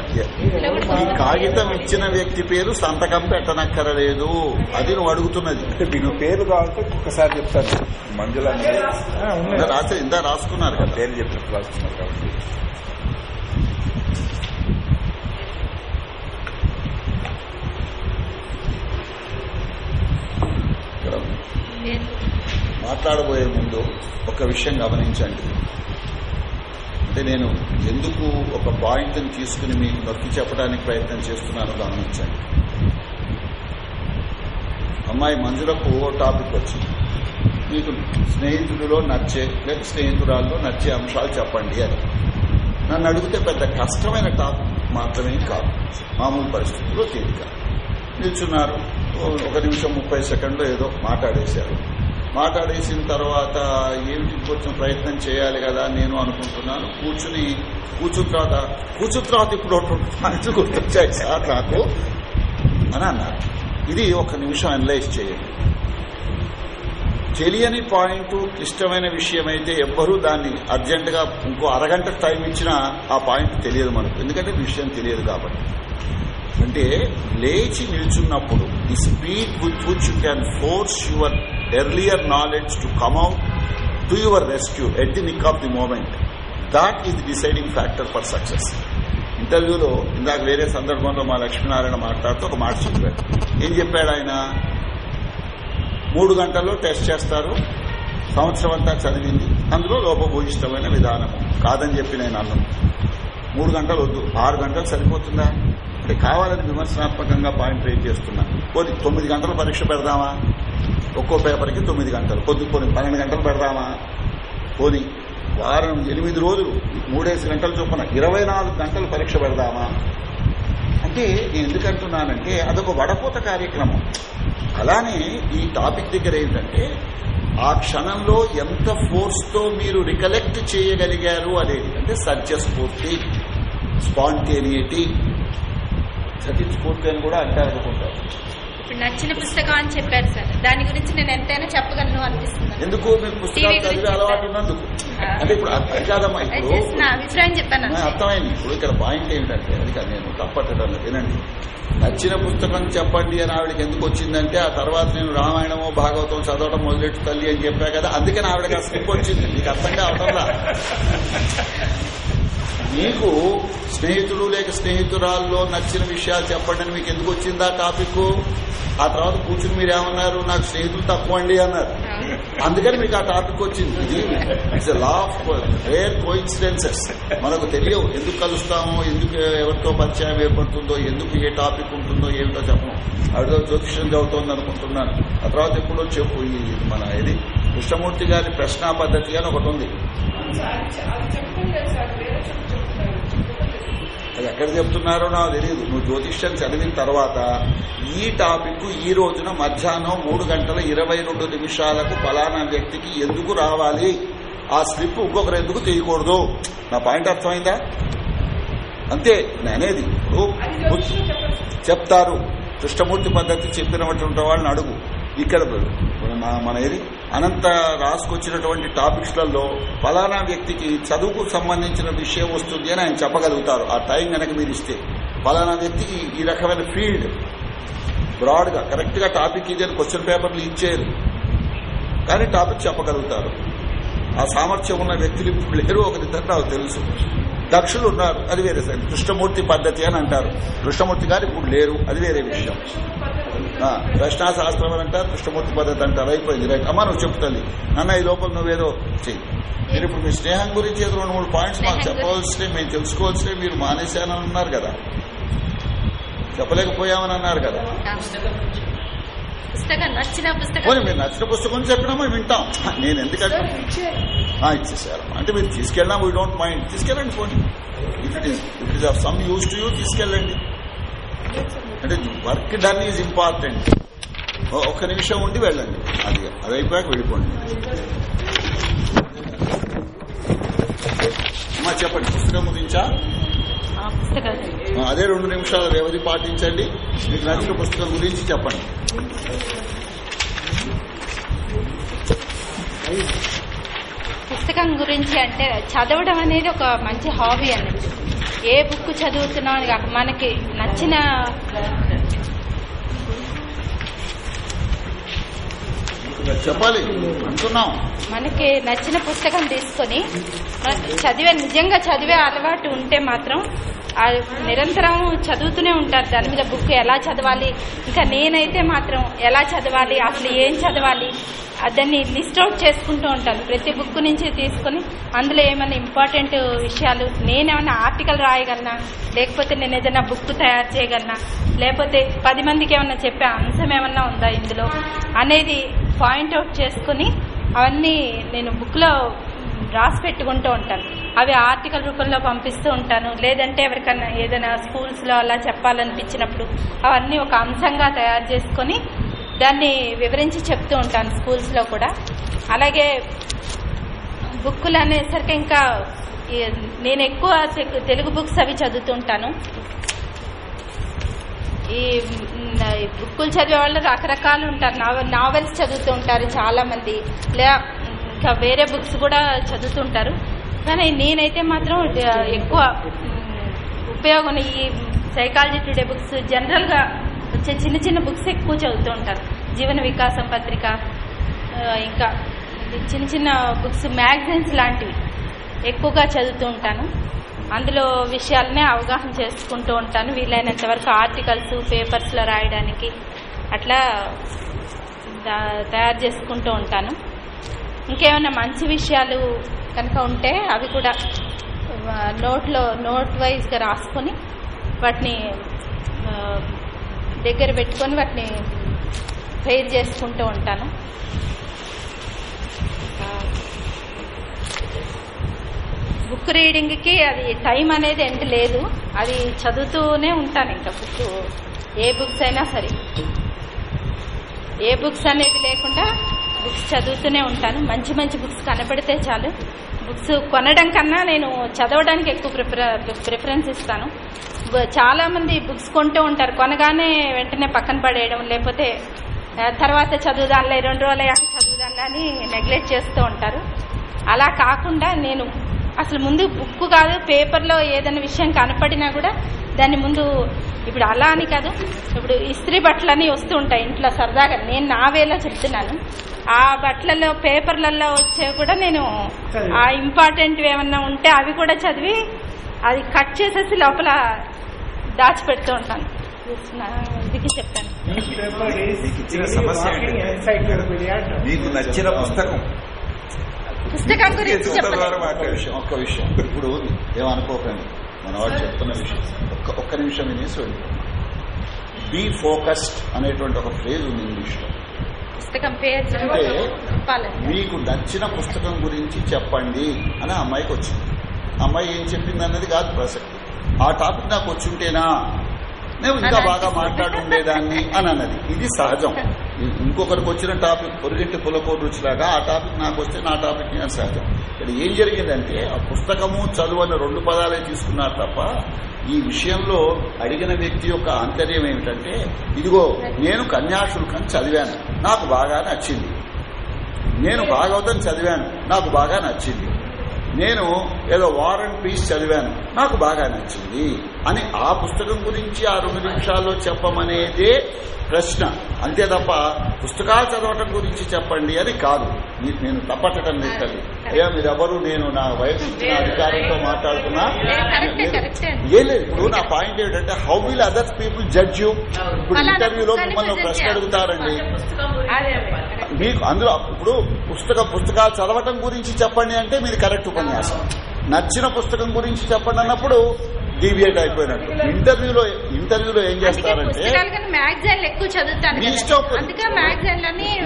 మీ ఈ మీ కాగితం ఇచ్చిన వ్యక్తి పేరు సంతకం పెట్టనక్కరలేదు. అది నువ్వు అడుగుతున్నది. అంటే మీకు పేరు కావాలంటే ఒక్కసారి చెప్తాను. మంజుల రాసి ఇందా రాసుకున్నారు కదా. పేరు చెప్పినప్పుడు రాస్తున్నారు కాబట్టి. మాట్లాడబోయే ముందు ఒక విషయం గమనించండి. అంటే నేను ఎందుకు ఒక పాయింట్ని తీసుకుని మీకు నొక్కి చెప్పడానికి ప్రయత్నం చేస్తున్నానో గమనించండి. అమ్మాయి మంజులకు ఓ టాపిక్ వచ్చింది. మీకు స్నేహితుడిలో నచ్చే లేక స్నేహితురాల్లో నచ్చే అంశాలు చెప్పండి అని. నన్ను అడిగితే పెద్ద కష్టమైన టాపిక్ మాత్రమే కాదు. మామూలు పరిస్థితుల్లో తేలిక నిల్చున్నారు. ఒక నిమిషం ముప్పై సెకండ్లో ఏదో మాట్లాడేశారు. మాట్లాడేసిన తర్వాత ఏమిటి కొంచెం ప్రయత్నం చేయాలి కదా నేను అనుకుంటున్నాను. కూర్చుని కూర్చుని తర్వాత కూర్చుని తర్వాత ఇప్పుడు ఒక గుర్తొచ్చాయి సార్ నాకు అని అన్నారు. ఇది ఒక నిమిషం అనలైజ్ చేయండి. తెలియని పాయింట్ క్లిష్టమైన విషయం అయితే ఎవ్వరూ దాన్ని అర్జెంటుగా ఇంకో అరగంట టైం ఇచ్చినా ఆ పాయింట్ తెలియదు మనకు. ఎందుకంటే విషయం తెలియదు కాబట్టి. అంటే లేచి నిల్చున్నప్పుడు the speed with which you can force your earlier knowledge to come out to your rescue at the nick of the moment that is deciding factor for success ఇంటర్వ్యూలో ఇందాక వేరే సందర్భంలో మా లక్ష్మీనారాయణ మాట్లాడుతూ ఒక మాట చెప్పాడు ఏం చెప్పాడు ఆయన? మూడు గంటల్లో టెస్ట్ చేస్తారు. సంవత్సరం అంతా చదివింది. అందులో లోపభూయిష్టమైన విధానం. కాదని చెప్పి నేను అన్నాను మూడు గంటలు వద్దు. ఆరు గంటలు సరిపోతుందా? అంటే కావాలని విమర్శనాత్మకంగా పాయింట్ రేట్ చేస్తున్నా. పోనీ తొమ్మిది గంటలు పరీక్ష పెడదామా? ఒక్కో పేపర్కి తొమ్మిది గంటలు. కొద్ది పోనీ పన్నెండు గంటలు పెడదామా? పోనీ వారం ఎనిమిది రోజులు మూడేసి గంటల చొప్పున ఇరవై నాలుగు గంటలు పరీక్ష పెడదామా? అంటే నేను ఎందుకంటున్నానంటే అదొక వడపోత కార్యక్రమం. అలానే ఈ టాపిక్ దగ్గర ఏంటంటే ఆ క్షణంలో ఎంత ఫోర్స్తో మీరు రికలెక్ట్ చేయగలిగారు అనేది. అంటే సత్యస్ఫూర్తి స్పాంటేనియటీ సత్యస్ఫూర్తి అని కూడా అంటారు అనుకుంటారు ఇప్పుడు నచ్చిన పుస్తకం అని చెప్పారు సార్. దాని గురించి నేను ఎంతైనా చెప్పగలను అనిపిస్తుంది. ఎందుకు మీకు పుస్తకాలు చదివే అలవాటు ఉన్నందుకు? అంటే ఇప్పుడు అది కాదమ్మా అది ఇప్పుడు just నా అభిప్రాయం చెప్పాను. అర్థమైంది. ఇప్పుడు ఇక్కడ పాయింట్ ఏంటంటే అది కాదు నేను తప్పట్టడం లేదు. వినండి. నచ్చిన పుస్తకం చెప్పండి అని ఆవిడకి ఎందుకు వచ్చిందంటే ఆ తర్వాత నేను రామాయణమో భాగవతం చదవడం మొదలెట్టు తల్లి అని చెప్పా కదా అందుకని ఆవిడకి ఆ స్లిప్ వచ్చింది. మీకు అర్థం కావటంలా? మీకు స్నేహితుడు లేక స్నేహితురాల్లో నచ్చిన విషయాలు చెప్పండి మీకు ఎందుకు వచ్చిందా టాపిక్? ఆ తర్వాత కూర్చుని మీరు ఏమన్నారు? నాకు స్నేహితులు తక్కువ అండి అన్నారు. అందుకని మీకు ఆ టాపిక్ వచ్చింది. It's law of rare coincidences. మనకు తెలియవు ఎందుకు కలుస్తామో ఎందుకు ఎవరితో పరిచయం ఏర్పడుతుందో ఎందుకు ఏ టాపిక్ ఉంటుందో ఏమిటో చెప్పము అడితో జ్యోతిష్యం చదువుతోంది అనుకుంటున్నాను. ఆ తర్వాత ఎప్పుడో చెప్పు. మన ఇది కృష్ణమూర్తి గారి ప్రశ్నా పద్ధతి అని ఒకటి ఉంది. అది ఎక్కడ చెప్తున్నారో నాకు తెలియదు నువ్వు జ్యోతిష్యం చదివిన తర్వాత ఈ టాపిక్ ఈ రోజున మధ్యాహ్నం మూడు గంటల ఇరవై రెండు నిమిషాలకు ఫలానా వ్యక్తికి ఎందుకు రావాలి? ఆ స్లిప్ ఇంకొకరు ఎందుకు తీయకూడదు? నా పాయింట్ అర్థమైందా? అంతే నేనేది చెప్తారు. కృష్ణమూర్తి పద్ధతి చెప్పినటువంటి వాళ్ళని అడుగు. ఇక్కడ మన మన ఏది? అనంత రాసుకొచ్చినటువంటి టాపిక్స్లలో ఫలానా వ్యక్తికి చదువుకు సంబంధించిన విషయం వస్తుంది అని ఆయన చెప్పగలుగుతారు. ఆ టైం కనుక మీరు ఇస్తే. ఫలానా వ్యక్తికి ఈ రకమైన ఫీల్డ్ బ్రాడ్గా కరెక్ట్గా టాపిక్ ఇది అని క్వశ్చన్ పేపర్లు ఇచ్చేయరు కానీ టాపిక్ చెప్పగలుగుతారు. ఆ సామర్థ్యం ఉన్న వ్యక్తులు ఇప్పుడు లేరు ఒకరిద్దరు నాకు తెలుసు. దక్షులు ఉన్నారు. అది వేరే కృష్ణమూర్తి పద్ధతి అని అంటారు. కృష్ణమూర్తి గారు ఇప్పుడు లేరు. అది వేరే విషయం. ప్రశ్నా శాస్త్రం అని అంటారు కృష్ణమూర్తి పద్ధతి అంటారు. అయిపోయింది. రైట్ అమ్మా నువ్వు చెప్తుంది నాన్న ఈ లోపల నువ్వేదో చెయ్యి. మీరు ఇప్పుడు మీ స్నేహం గురించి ఏదో రెండు మూడు పాయింట్స్ మాకు స్నేహం చెప్పవలసినే మేము తెలుసుకోవాల్సినే మీరు మానేశానని అన్నారు కదా. చెప్పలేకపోయామని అన్నారు కదా. పుస్తకం నచ్చిన పుస్తకం. మీరు నచ్చిన పుస్తకం చెప్పినా మేము వింటాం. నేను ఎందుకంటే ఇచ్చేసారు అంటే మీరు తీసుకెళ్ళినా వీ డోంట్ మైండ్ తీసుకెళ్ళండి పోనీ. It is if it is of some use to you తీసుకెళ్ళండి. అంటే వర్క్ డన్ ఈజ్ ఇంపార్టెంట్ ఒక్క నిమిషం ఉండి వెళ్ళండి. అది అది అయిపోయాక వెళ్ళిపోండి. అమ్మా చెప్పండి. పుస్తకం గురించా అదే రెండు నిమిషాల వ్యవధి పాటించండి. మీకు నచ్చిన పుస్తకం గురించి చెప్పండి. పుస్తకం గురించి అంటే చదవడం అనేది ఒక మంచి హాబీ అన్నట్టు ఏ బుక్ చదువుతున్నాం అని కాక మనకి నచ్చిన చెప్పాలి. అంటున్నాం. మనకి నచ్చిన పుస్తకం తీసుకొని చదివే నిజంగా చదివే అలవాటు ఉంటే మాత్రం నిరంతరం చదువుతూనే ఉంటారు. దాని మీద బుక్ ఎలా చదవాలి? ఇంకా నేనైతే మాత్రం ఎలా చదవాలి? అసలు ఏం చదవాలి? దాన్ని లిస్ట్ అవుట్ చేసుకుంటూ ఉంటాను. ప్రతి బుక్ నుంచి తీసుకొని అందులో ఏమైనా ఇంపార్టెంట్ విషయాలు నేనేమైనా ఆర్టికల్ రాయగలనా? లేకపోతే నేను ఏదైనా బుక్ తయారు చేయగలనా? లేకపోతే పది మందికి ఏమన్నా చెప్పే అంశం ఏమన్నా ఉందా ఇందులో? అనేది పాయింట్ అవుట్ చేసుకుని అవన్నీ నేను బుక్లో రాసి పెట్టుకుంటూ ఉంటాను. అవి ఆర్టికల్ రూపంలో పంపిస్తూ ఉంటాను. లేదంటే ఎవరికన్నా ఏదైనా స్కూల్స్లో అలా చెప్పాలనిపించినప్పుడు అవన్నీ ఒక అంశంగా తయారు చేసుకొని దాన్ని వివరించి చెప్తూ ఉంటాను స్కూల్స్లో కూడా. అలాగే బుక్కులు అనేసరికి ఇంకా నేను ఎక్కువ తెలుగు బుక్స్ అవి చదువుతుంటాను ఈ ఈ బుక్కులు చదివే వాళ్ళు రకరకాలు ఉంటారు. నావెల్స్ చదువుతూ ఉంటారు చాలామంది. లే లేదా ఇంకా వేరే బుక్స్ కూడా చదువుతుంటారు. కానీ నేనైతే మాత్రం ఎక్కువ ఉపయోగం ఈ సైకాలజీ టుడే బుక్స్ జనరల్గా వచ్చే చిన్న చిన్న బుక్స్ ఎక్కువ చదువుతూ ఉంటారు జీవన వికాసం పత్రిక ఇంకా చిన్న చిన్న బుక్స్ మ్యాగజైన్స్ లాంటివి ఎక్కువగా చదువుతూ ఉంటాను. అందులో విషయాలనే అవగాహన చేసుకుంటూ ఉంటాను. వీలైనంత వరకు ఆర్టికల్స్ పేపర్స్లో రాయడానికి అట్లా తయారు చేసుకుంటూ ఉంటాను. ఇంకేమైనా మంచి విషయాలు కనుక ఉంటే అవి కూడా నోట్లో నోట్ వైజ్గా రాసుకొని వాటిని దగ్గర పెట్టుకొని వాటిని ఫెయిర్ చేసుకుంటూ ఉంటాను. బుక్ రీడింగ్కి అది టైం అనేది ఎండ్ లేదు. అది చదువుతూనే ఉంటాను ఇంకా బుక్ ఏ బుక్స్ అయినా సరే. ఏ బుక్స్ అనేది లేకుండా బుక్స్ చదువుతూనే ఉంటాను. మంచి మంచి బుక్స్ కనపడితే చాలు. బుక్స్ కొనడం కన్నా నేను చదవడానికి ఎక్కువ ప్రిఫరెన్స్ ఇస్తాను. చాలామంది బుక్స్ కొంటూ ఉంటారు. కొనగానే వెంటనే పక్కన పడేయడం లేకపోతే తర్వాత చదువుదానిలే రెండు రోజులు అయ్యాక చదువుదానిలే అని నెగ్లెక్ట్ చేస్తూ ఉంటారు. అలా కాకుండా నేను అసలు ముందు బుక్ కాదు పేపర్లో ఏదైనా విషయం కనపడినా కూడా దాన్ని ముందు ఇప్పుడు అలా అని కాదు. ఇప్పుడు ఇస్త్రీ బట్టలని వస్తూ ఉంటాయి ఇంట్లో సరదాగా. నేను నా వేలో చెప్తున్నాను. ఆ బట్టలలో పేపర్లలో వచ్చేవి కూడా నేను ఆ ఇంపార్టెంట్ ఏమన్నా ఉంటే అవి కూడా చదివి అది కట్ చేసేసి లోపల దాచిపెడుతూ ఉంటాను. మీకు నచ్చిన పుస్తకం. పుస్తకం గురించి ఒక్క విషయం ఒక్క విషయం. ఇప్పుడు ఏమనుకోకండి. మన వాడు చెప్తున్న విషయం. ఒక్క ఒక్క నిమిషం వినేసి వెళ్ళిపోండి బీ ఫోకస్డ్ అనేటువంటి ఒక ఫ్రేజ్ ఉంది ఇంగ్లీష్లో పుస్తకం పేరు అంటే మీకు నచ్చిన పుస్తకం గురించి చెప్పండి అని అమ్మాయికి వచ్చింది. అమ్మాయి ఏం చెప్పింది అన్నది కాదు ప్రసక్తి. ఆ టాపిక్ నాకు వచ్చుంటేనా? నేను ఇంకా బాగా అనిపిస్తుంది. మాట్లాడి ఉండేదాన్ని అని అన్నది. ఇది సహజం. ఇంకొకరికి వచ్చిన టాపిక్ పొరిగింటి పులకోడు రుచిలాగా ఆ టాపిక్ నాకు వస్తే నా టాపిక్ నేను సహజం. ఇక్కడ ఏం జరిగిందంటే ఆ పుస్తకము చదువు రెండు పదాలే తీసుకున్నారు తప్ప ఈ విషయంలో అడిగిన వ్యక్తి యొక్క ఆంతర్యం ఏమిటంటే ఇదిగో నేను కన్యాశుల్కం చదివాను. నాకు బాగా నచ్చింది. నేను భాగవతం చదివాను. నాకు బాగా నచ్చింది. నేను ఏదో వార్ అండ్ పీస్ చదివాను. నాకు బాగా నచ్చింది అని ఆ పుస్తకం గురించి ఆ రెండు నిమిషాల్లో చెప్పమనేదే ప్రశ్న. అంతే తప్ప పుస్తకాలు చదవటం గురించి చెప్పండి అని కాదు. నేను తప్పటం లేదు అయ్యా మీరెవరు? నేను నా వయసు ఇచ్చిన అధికారంతో మాట్లాడుతున్నా. ఏం లేదు ఇప్పుడు నా పాయింట్ ఏంటంటే how will others people judge you ఇప్పుడు ఇంటర్వ్యూలో మిమ్మల్ని ప్రశ్న. అడుగుతారండి మీకు అందులో ఇప్పుడు పుస్తక పుస్తకాలు చదవటం గురించి చెప్పండి అంటే మీది కరెక్ట్ ఉపన్యాసం. నచ్చిన పుస్తకం గురించి చెప్పండి అన్నప్పుడు డీవియేట్ అయిపోయినట్టు. ఇంటర్వ్యూలో ఇంటర్వ్యూలో ఏం చేస్తారంటే మీ. ఇష్టం.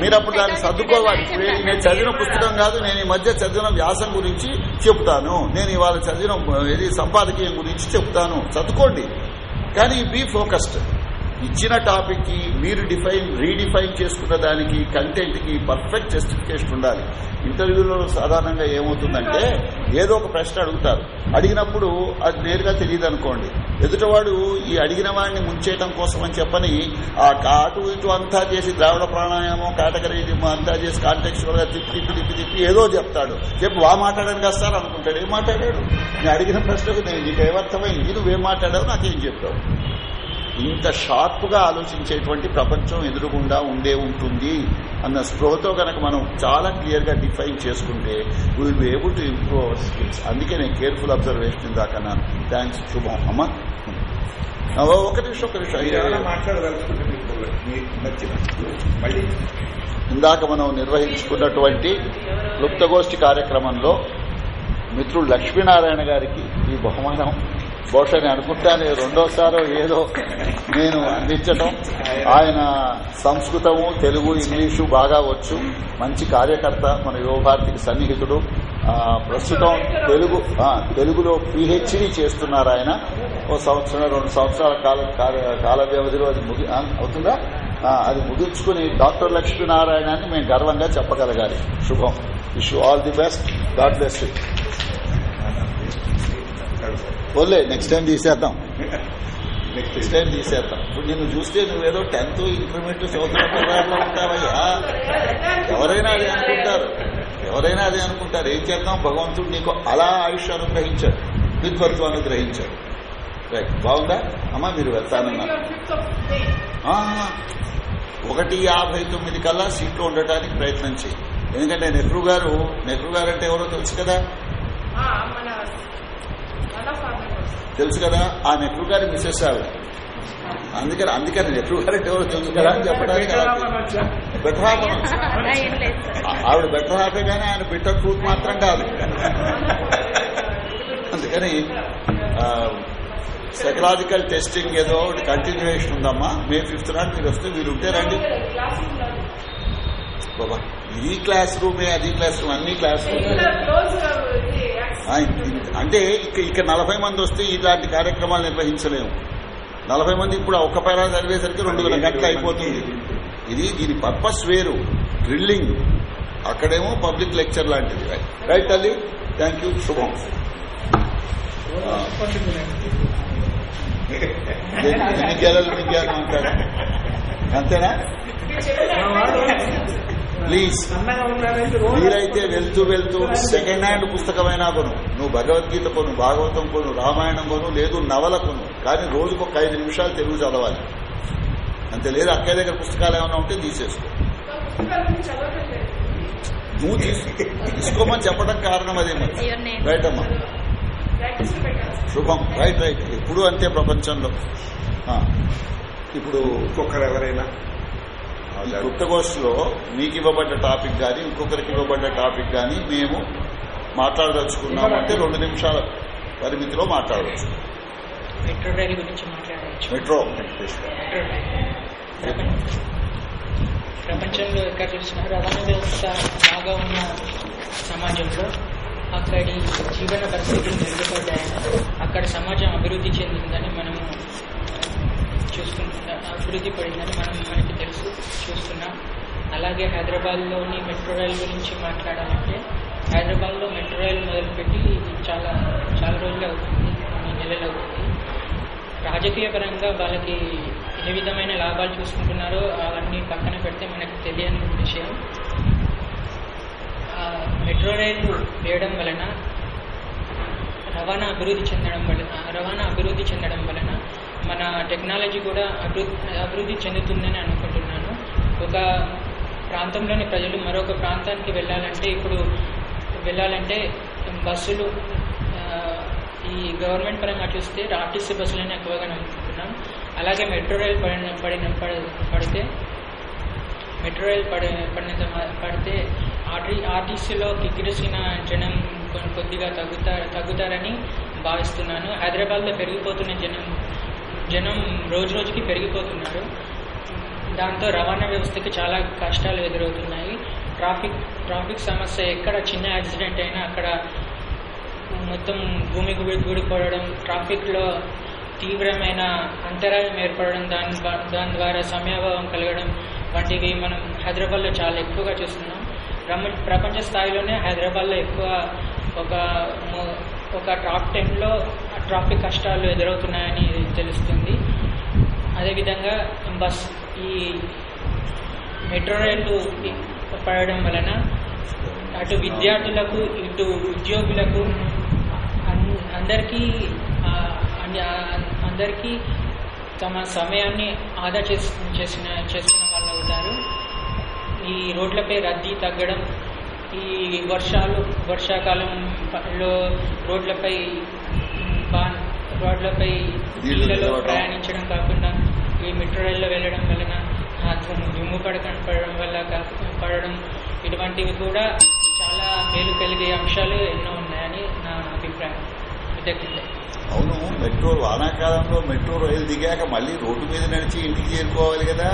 మీరు అప్పుడు దాన్ని సర్దుకోవాలి. నేను- నేను చదివిన పుస్తకం కాదు నేను ఈ మధ్య చదివిన వ్యాసం గురించి చెప్తాను. నేను ఇవాళ చదివిన ఇది సంపాదకీయం గురించి చెప్తాను. చదువుకోండి. కానీ బీ ఫోకస్డ్ ఇచ్చిన టాపిక్కి మీరు డిఫైన్ రీడిఫైన్ చేసుకున్న దానికి కంటెంట్కి పర్ఫెక్ట్ జస్టిఫికేషన్ ఉండాలి. ఇంటర్వ్యూలో సాధారణంగా ఏమవుతుందంటే ఏదో ఒక ప్రశ్న అడుగుతారు. అడిగినప్పుడు అది నేరుగా తెలియదు అనుకోండి. ఎదుటవాడు ఈ అడిగిన వాడిని ముంచేయటం కోసం అని చెప్పని ఆ అటు ఇటు అంతా చేసి ద్రావిడ ప్రాణాయామం కేటగిరీ అంతా చేసి కాంటెక్చువల్గా తిప్పి తిప్పి తిప్పి తిప్పి ఏదో చెప్తాడు. చెప్పి వా మాట్లాడడానికి వస్తారు అనుకుంటాడు. ఏం మాట్లాడాడు? నేను అడిగిన ప్రశ్నకు నేను నీకు ఏమర్థమైంది? నువ్వేం మాట్లాడావు? నాకేం చెప్పావు? ఇంత షార్ప్గా ఆలోచించేటువంటి ప్రపంచం ఎదురుగుండా ఉండే ఉంటుంది అన్న స్పృహతో కనుక మనం చాలా క్లియర్గా డిఫైన్ చేసుకుంటే will be able to improve our skills అందుకే నేను కేర్ఫుల్ అబ్జర్వేషన్ దాకన్నాను థ్యాంక్స్ శుభం. అమ్మా? ఒక నిమిషం ఒక నిమిషం. మళ్ళీ. ఇందాక మనం నిర్వహించుకున్నటువంటి క్లుప్తగోష్ఠి కార్యక్రమంలో మిత్రుడు లక్ష్మీనారాయణ గారికి ఈ బహుమానం. బహుశా నేను అనుకుంటాను రెండోసారో ఏదో నేను అందించటం. ఆయన సంస్కృతము తెలుగు ఇంగ్లీషు బాగా వచ్చు. మంచి కార్యకర్త మన యువభారతికి సన్నిహితుడు. ప్రస్తుతం తెలుగు తెలుగులో పిహెచ్డి చేస్తున్నారు ఆయన. ఓ సంవత్సరం రెండు సంవత్సరాల కాల కాల- కాల వ్యవధిలో అది ముగి అవుతుందా? అది ముగించుకుని డాక్టర్ లక్ష్మీనారాయణ అని మేము గర్వంగా చెప్పగలగాలి. శుభం. Wish all the best God bless only next time తీసేద్దాం. నెక్స్ట్ టైం తీసేద్దాం. ఇప్పుడు నిన్ను చూస్తే నువ్వేదో టెన్త్ ఇంటర్మీడియట్ పిల్లల్లో ఉంటావయ్యా. ఎవరైనా అదే అనుకుంటారు. ఎవరైనా అదే అనుకుంటారు. ఏం చేద్దాం? భగవంతుడు నీకు అలా ఆయుష్ అనుగ్రహించాడు. విద్వత్వం అనుగ్రహించాడు. రైట్ బాగుందా? అమ్మా మీరు వెళ్తానన్నారు ఒకటి యాభై తొమ్మిది కల్లా సీట్లో ఉండటానికి ప్రయత్నం చేయి. ఎందుకంటే నెహ్రూ గారు నెహ్రూ గారు అంటే ఎవరో తెలుసు కదా మన వన్ ఆఫ్ ఆర్ మెంబర్స్ తెలుసు కదా ఆ నెహ్రూ గారి మిసెస్ ఆవిడ అందుకని అందుకని నెహ్రూ గారు ఎవరో తెలుసు కదా అని చెప్పడానికి బెటర్ హాఫ్ ఆవిడ బెటర్ హాఫే కానీ ఆయన బిట్టర్ ట్రూత్ మాత్రం కాదు. అందుకని సైకలాజికల్ టెస్టింగ్ ఏదో ఒకటి కంటిన్యూషన్ ఉందమ్మా. మే ఫిఫ్త్ నాడు మీరు వస్తే మీరు ఉంటే రండి. బాబా ఇది క్లాస్ రూమే అది క్లాస్ రూమ్ అన్ని క్లాస్ రూమ్ అంటే ఇక ఇక నలభై మంది వస్తే ఇలాంటి కార్యక్రమాలు నిర్వహించలేము. నలభై మంది ఇప్పుడు ఒక్క పేరా చదివేసరికి రెండు వేల గంటలు అయిపోతుంది. ఇది దీని పర్పస్ వేరు. డ్రిల్లింగ్ అక్కడేమో పబ్లిక్ లెక్చర్ లాంటిది. రైట్ తల్లి? థ్యాంక్ యూ శుభం ఎన్ని- ఎన్ని గెలలు మింగాను అంటారు అంతేనా? ప్లీజ్. వీలైతే వెళ్తూ వెళ్తూ సెకండ్ హ్యాండ్ పుస్తకమైనా కొను. నువ్వు భగవద్గీత కొను భాగవతం కొను రామాయణం కొను లేదు నవల కొను. కానీ రోజుకు ఒక ఐదు నిమిషాలు తెలుగు చదవాలి. అంతే లేదు అక్కయ్య దగ్గర పుస్తకాలు ఏమైనా ఉంటే తీసేసుకో. నువ్వు తీసుకోమని చెప్పడం కారణం అదేమో మరి. శుభం. Right right. ఎప్పుడు అంతే ప్రపంచంలో. ఇప్పుడు ఒక్కొక్కరు ఎవరైనా ఈ గుప్తగోష్ఠిలో మీకు ఇవ్వబడ్డ టాపిక్ కానీ ఇంకొకరికి ఇవ్వబడ్డ టాపిక్ కానీ మేము మాట్లాడదలుచుకున్నామంటే రెండు నిమిషాల పరిమితిలో మాట్లాడవచ్చు. మెట్రో రైలు గురించి మాట్లాడవచ్చు. మెట్రో ప్రపంచంలో ఎక్కడ చూసినా రవాణా వ్యవస్థ బాగా ఉన్న సమాజంలో అక్కడి జీవన పరిస్థితులు మెరుగుపడ్డాయని అక్కడ సమాజం అభివృద్ధి చెందిందని మనము చూసుకుంటున్నాం అభివృద్ధి పడిందని మనం మనకి తెలుసు చూస్తున్నాం. అలాగే హైదరాబాద్లోని మెట్రో రైలు గురించి మాట్లాడాలంటే హైదరాబాద్లో మెట్రో రైల్ మొదలుపెట్టి చాలా చాలా రోజులు అవుతుంది కొన్ని నెలలు అవుతుంది. రాజకీయ పరంగా వాళ్ళకి ఏ విధమైన లాభాలు చూసుకుంటున్నారో అవన్నీ పక్కన పెడితే మనకు తెలియని విషయం. మెట్రో రైలు వేయడం వలన రవాణా అభివృద్ధి చెందడం వలన రవాణా అభివృద్ధి చెందడం వలన మన టెక్నాలజీ కూడా అభివృద్ధి అభివృద్ధి చెందుతుందని అనుకుంటున్నాను. ఒక ప్రాంతంలోని ప్రజలు మరొక ప్రాంతానికి వెళ్ళాలంటే ఇప్పుడు వెళ్ళాలంటే బస్సులు ఈ గవర్నమెంట్ పరంగా చూస్తే ఆర్టీసీ బస్సులని ఎక్కువగా నమ్ముకుంటున్నాం. అలాగే మెట్రో రైలు పడిన పడిన పడితే మెట్రో రైలు పడి పడినంత పడితే ఆర్టీ ఆర్టీసీలో కిక్కిరిసిన జనం కొద్దిగా తగ్గుతారు తగ్గుతారని భావిస్తున్నాను. హైదరాబాద్లో పెరిగిపోతున్న జనం జనం రోజు రోజుకి పెరిగిపోతున్నారు. దాంతో రవాణా వ్యవస్థకి చాలా కష్టాలు ఎదురవుతున్నాయి. ట్రాఫిక్ ట్రాఫిక్ సమస్య ఎక్కడ చిన్న యాక్సిడెంట్ అయినా అక్కడ మొత్తం భూమి గుడి ట్రాఫిక్లో తీవ్రమైన అంతరాయం ఏర్పడడం దాని దాని ద్వారా సమయాభావం కలగడం వంటివి మనం హైదరాబాద్లో చాలా ఎక్కువగా చూస్తున్నాం. ప్రపంచ స్థాయిలోనే హైదరాబాద్లో ఎక్కువ ఒక ఒక టాప్ టెన్లో ట్రాఫిక్ కష్టాలు ఎదురవుతున్నాయని తెలుస్తుంది. అదేవిధంగా బస్ ఈ మెట్రో రైళ్ళు పడడం వలన అటు విద్యార్థులకు ఇటు ఉద్యోగులకు అందరికీ అందరికీ తమ సమయాన్ని ఆదా చేసి చేసిన వాళ్ళు అవుతారు. ఈ రోడ్లపై రద్దీ తగ్గడం ఈ వర్షాలు వర్షాకాలంలో రోడ్లపై రోడ్లపై నీళ్ళలో. ప్రయాణించడం కాకుండా ఈ మెట్రో రైల్లో వెళ్ళడం వలన దుమ్ము పడకం పడడం వల్ల పడడం ఇటువంటివి కూడా చాలా మేలు కలిగే అంశాలు ఎన్నో ఉన్నాయని నా అభిప్రాయం. అవును మెట్రో వానాకాలంలో మెట్రో రైలు దిగాక మళ్ళీ రోడ్డు మీద నడిచి ఇంటికి చేరుకోవాలి కదా.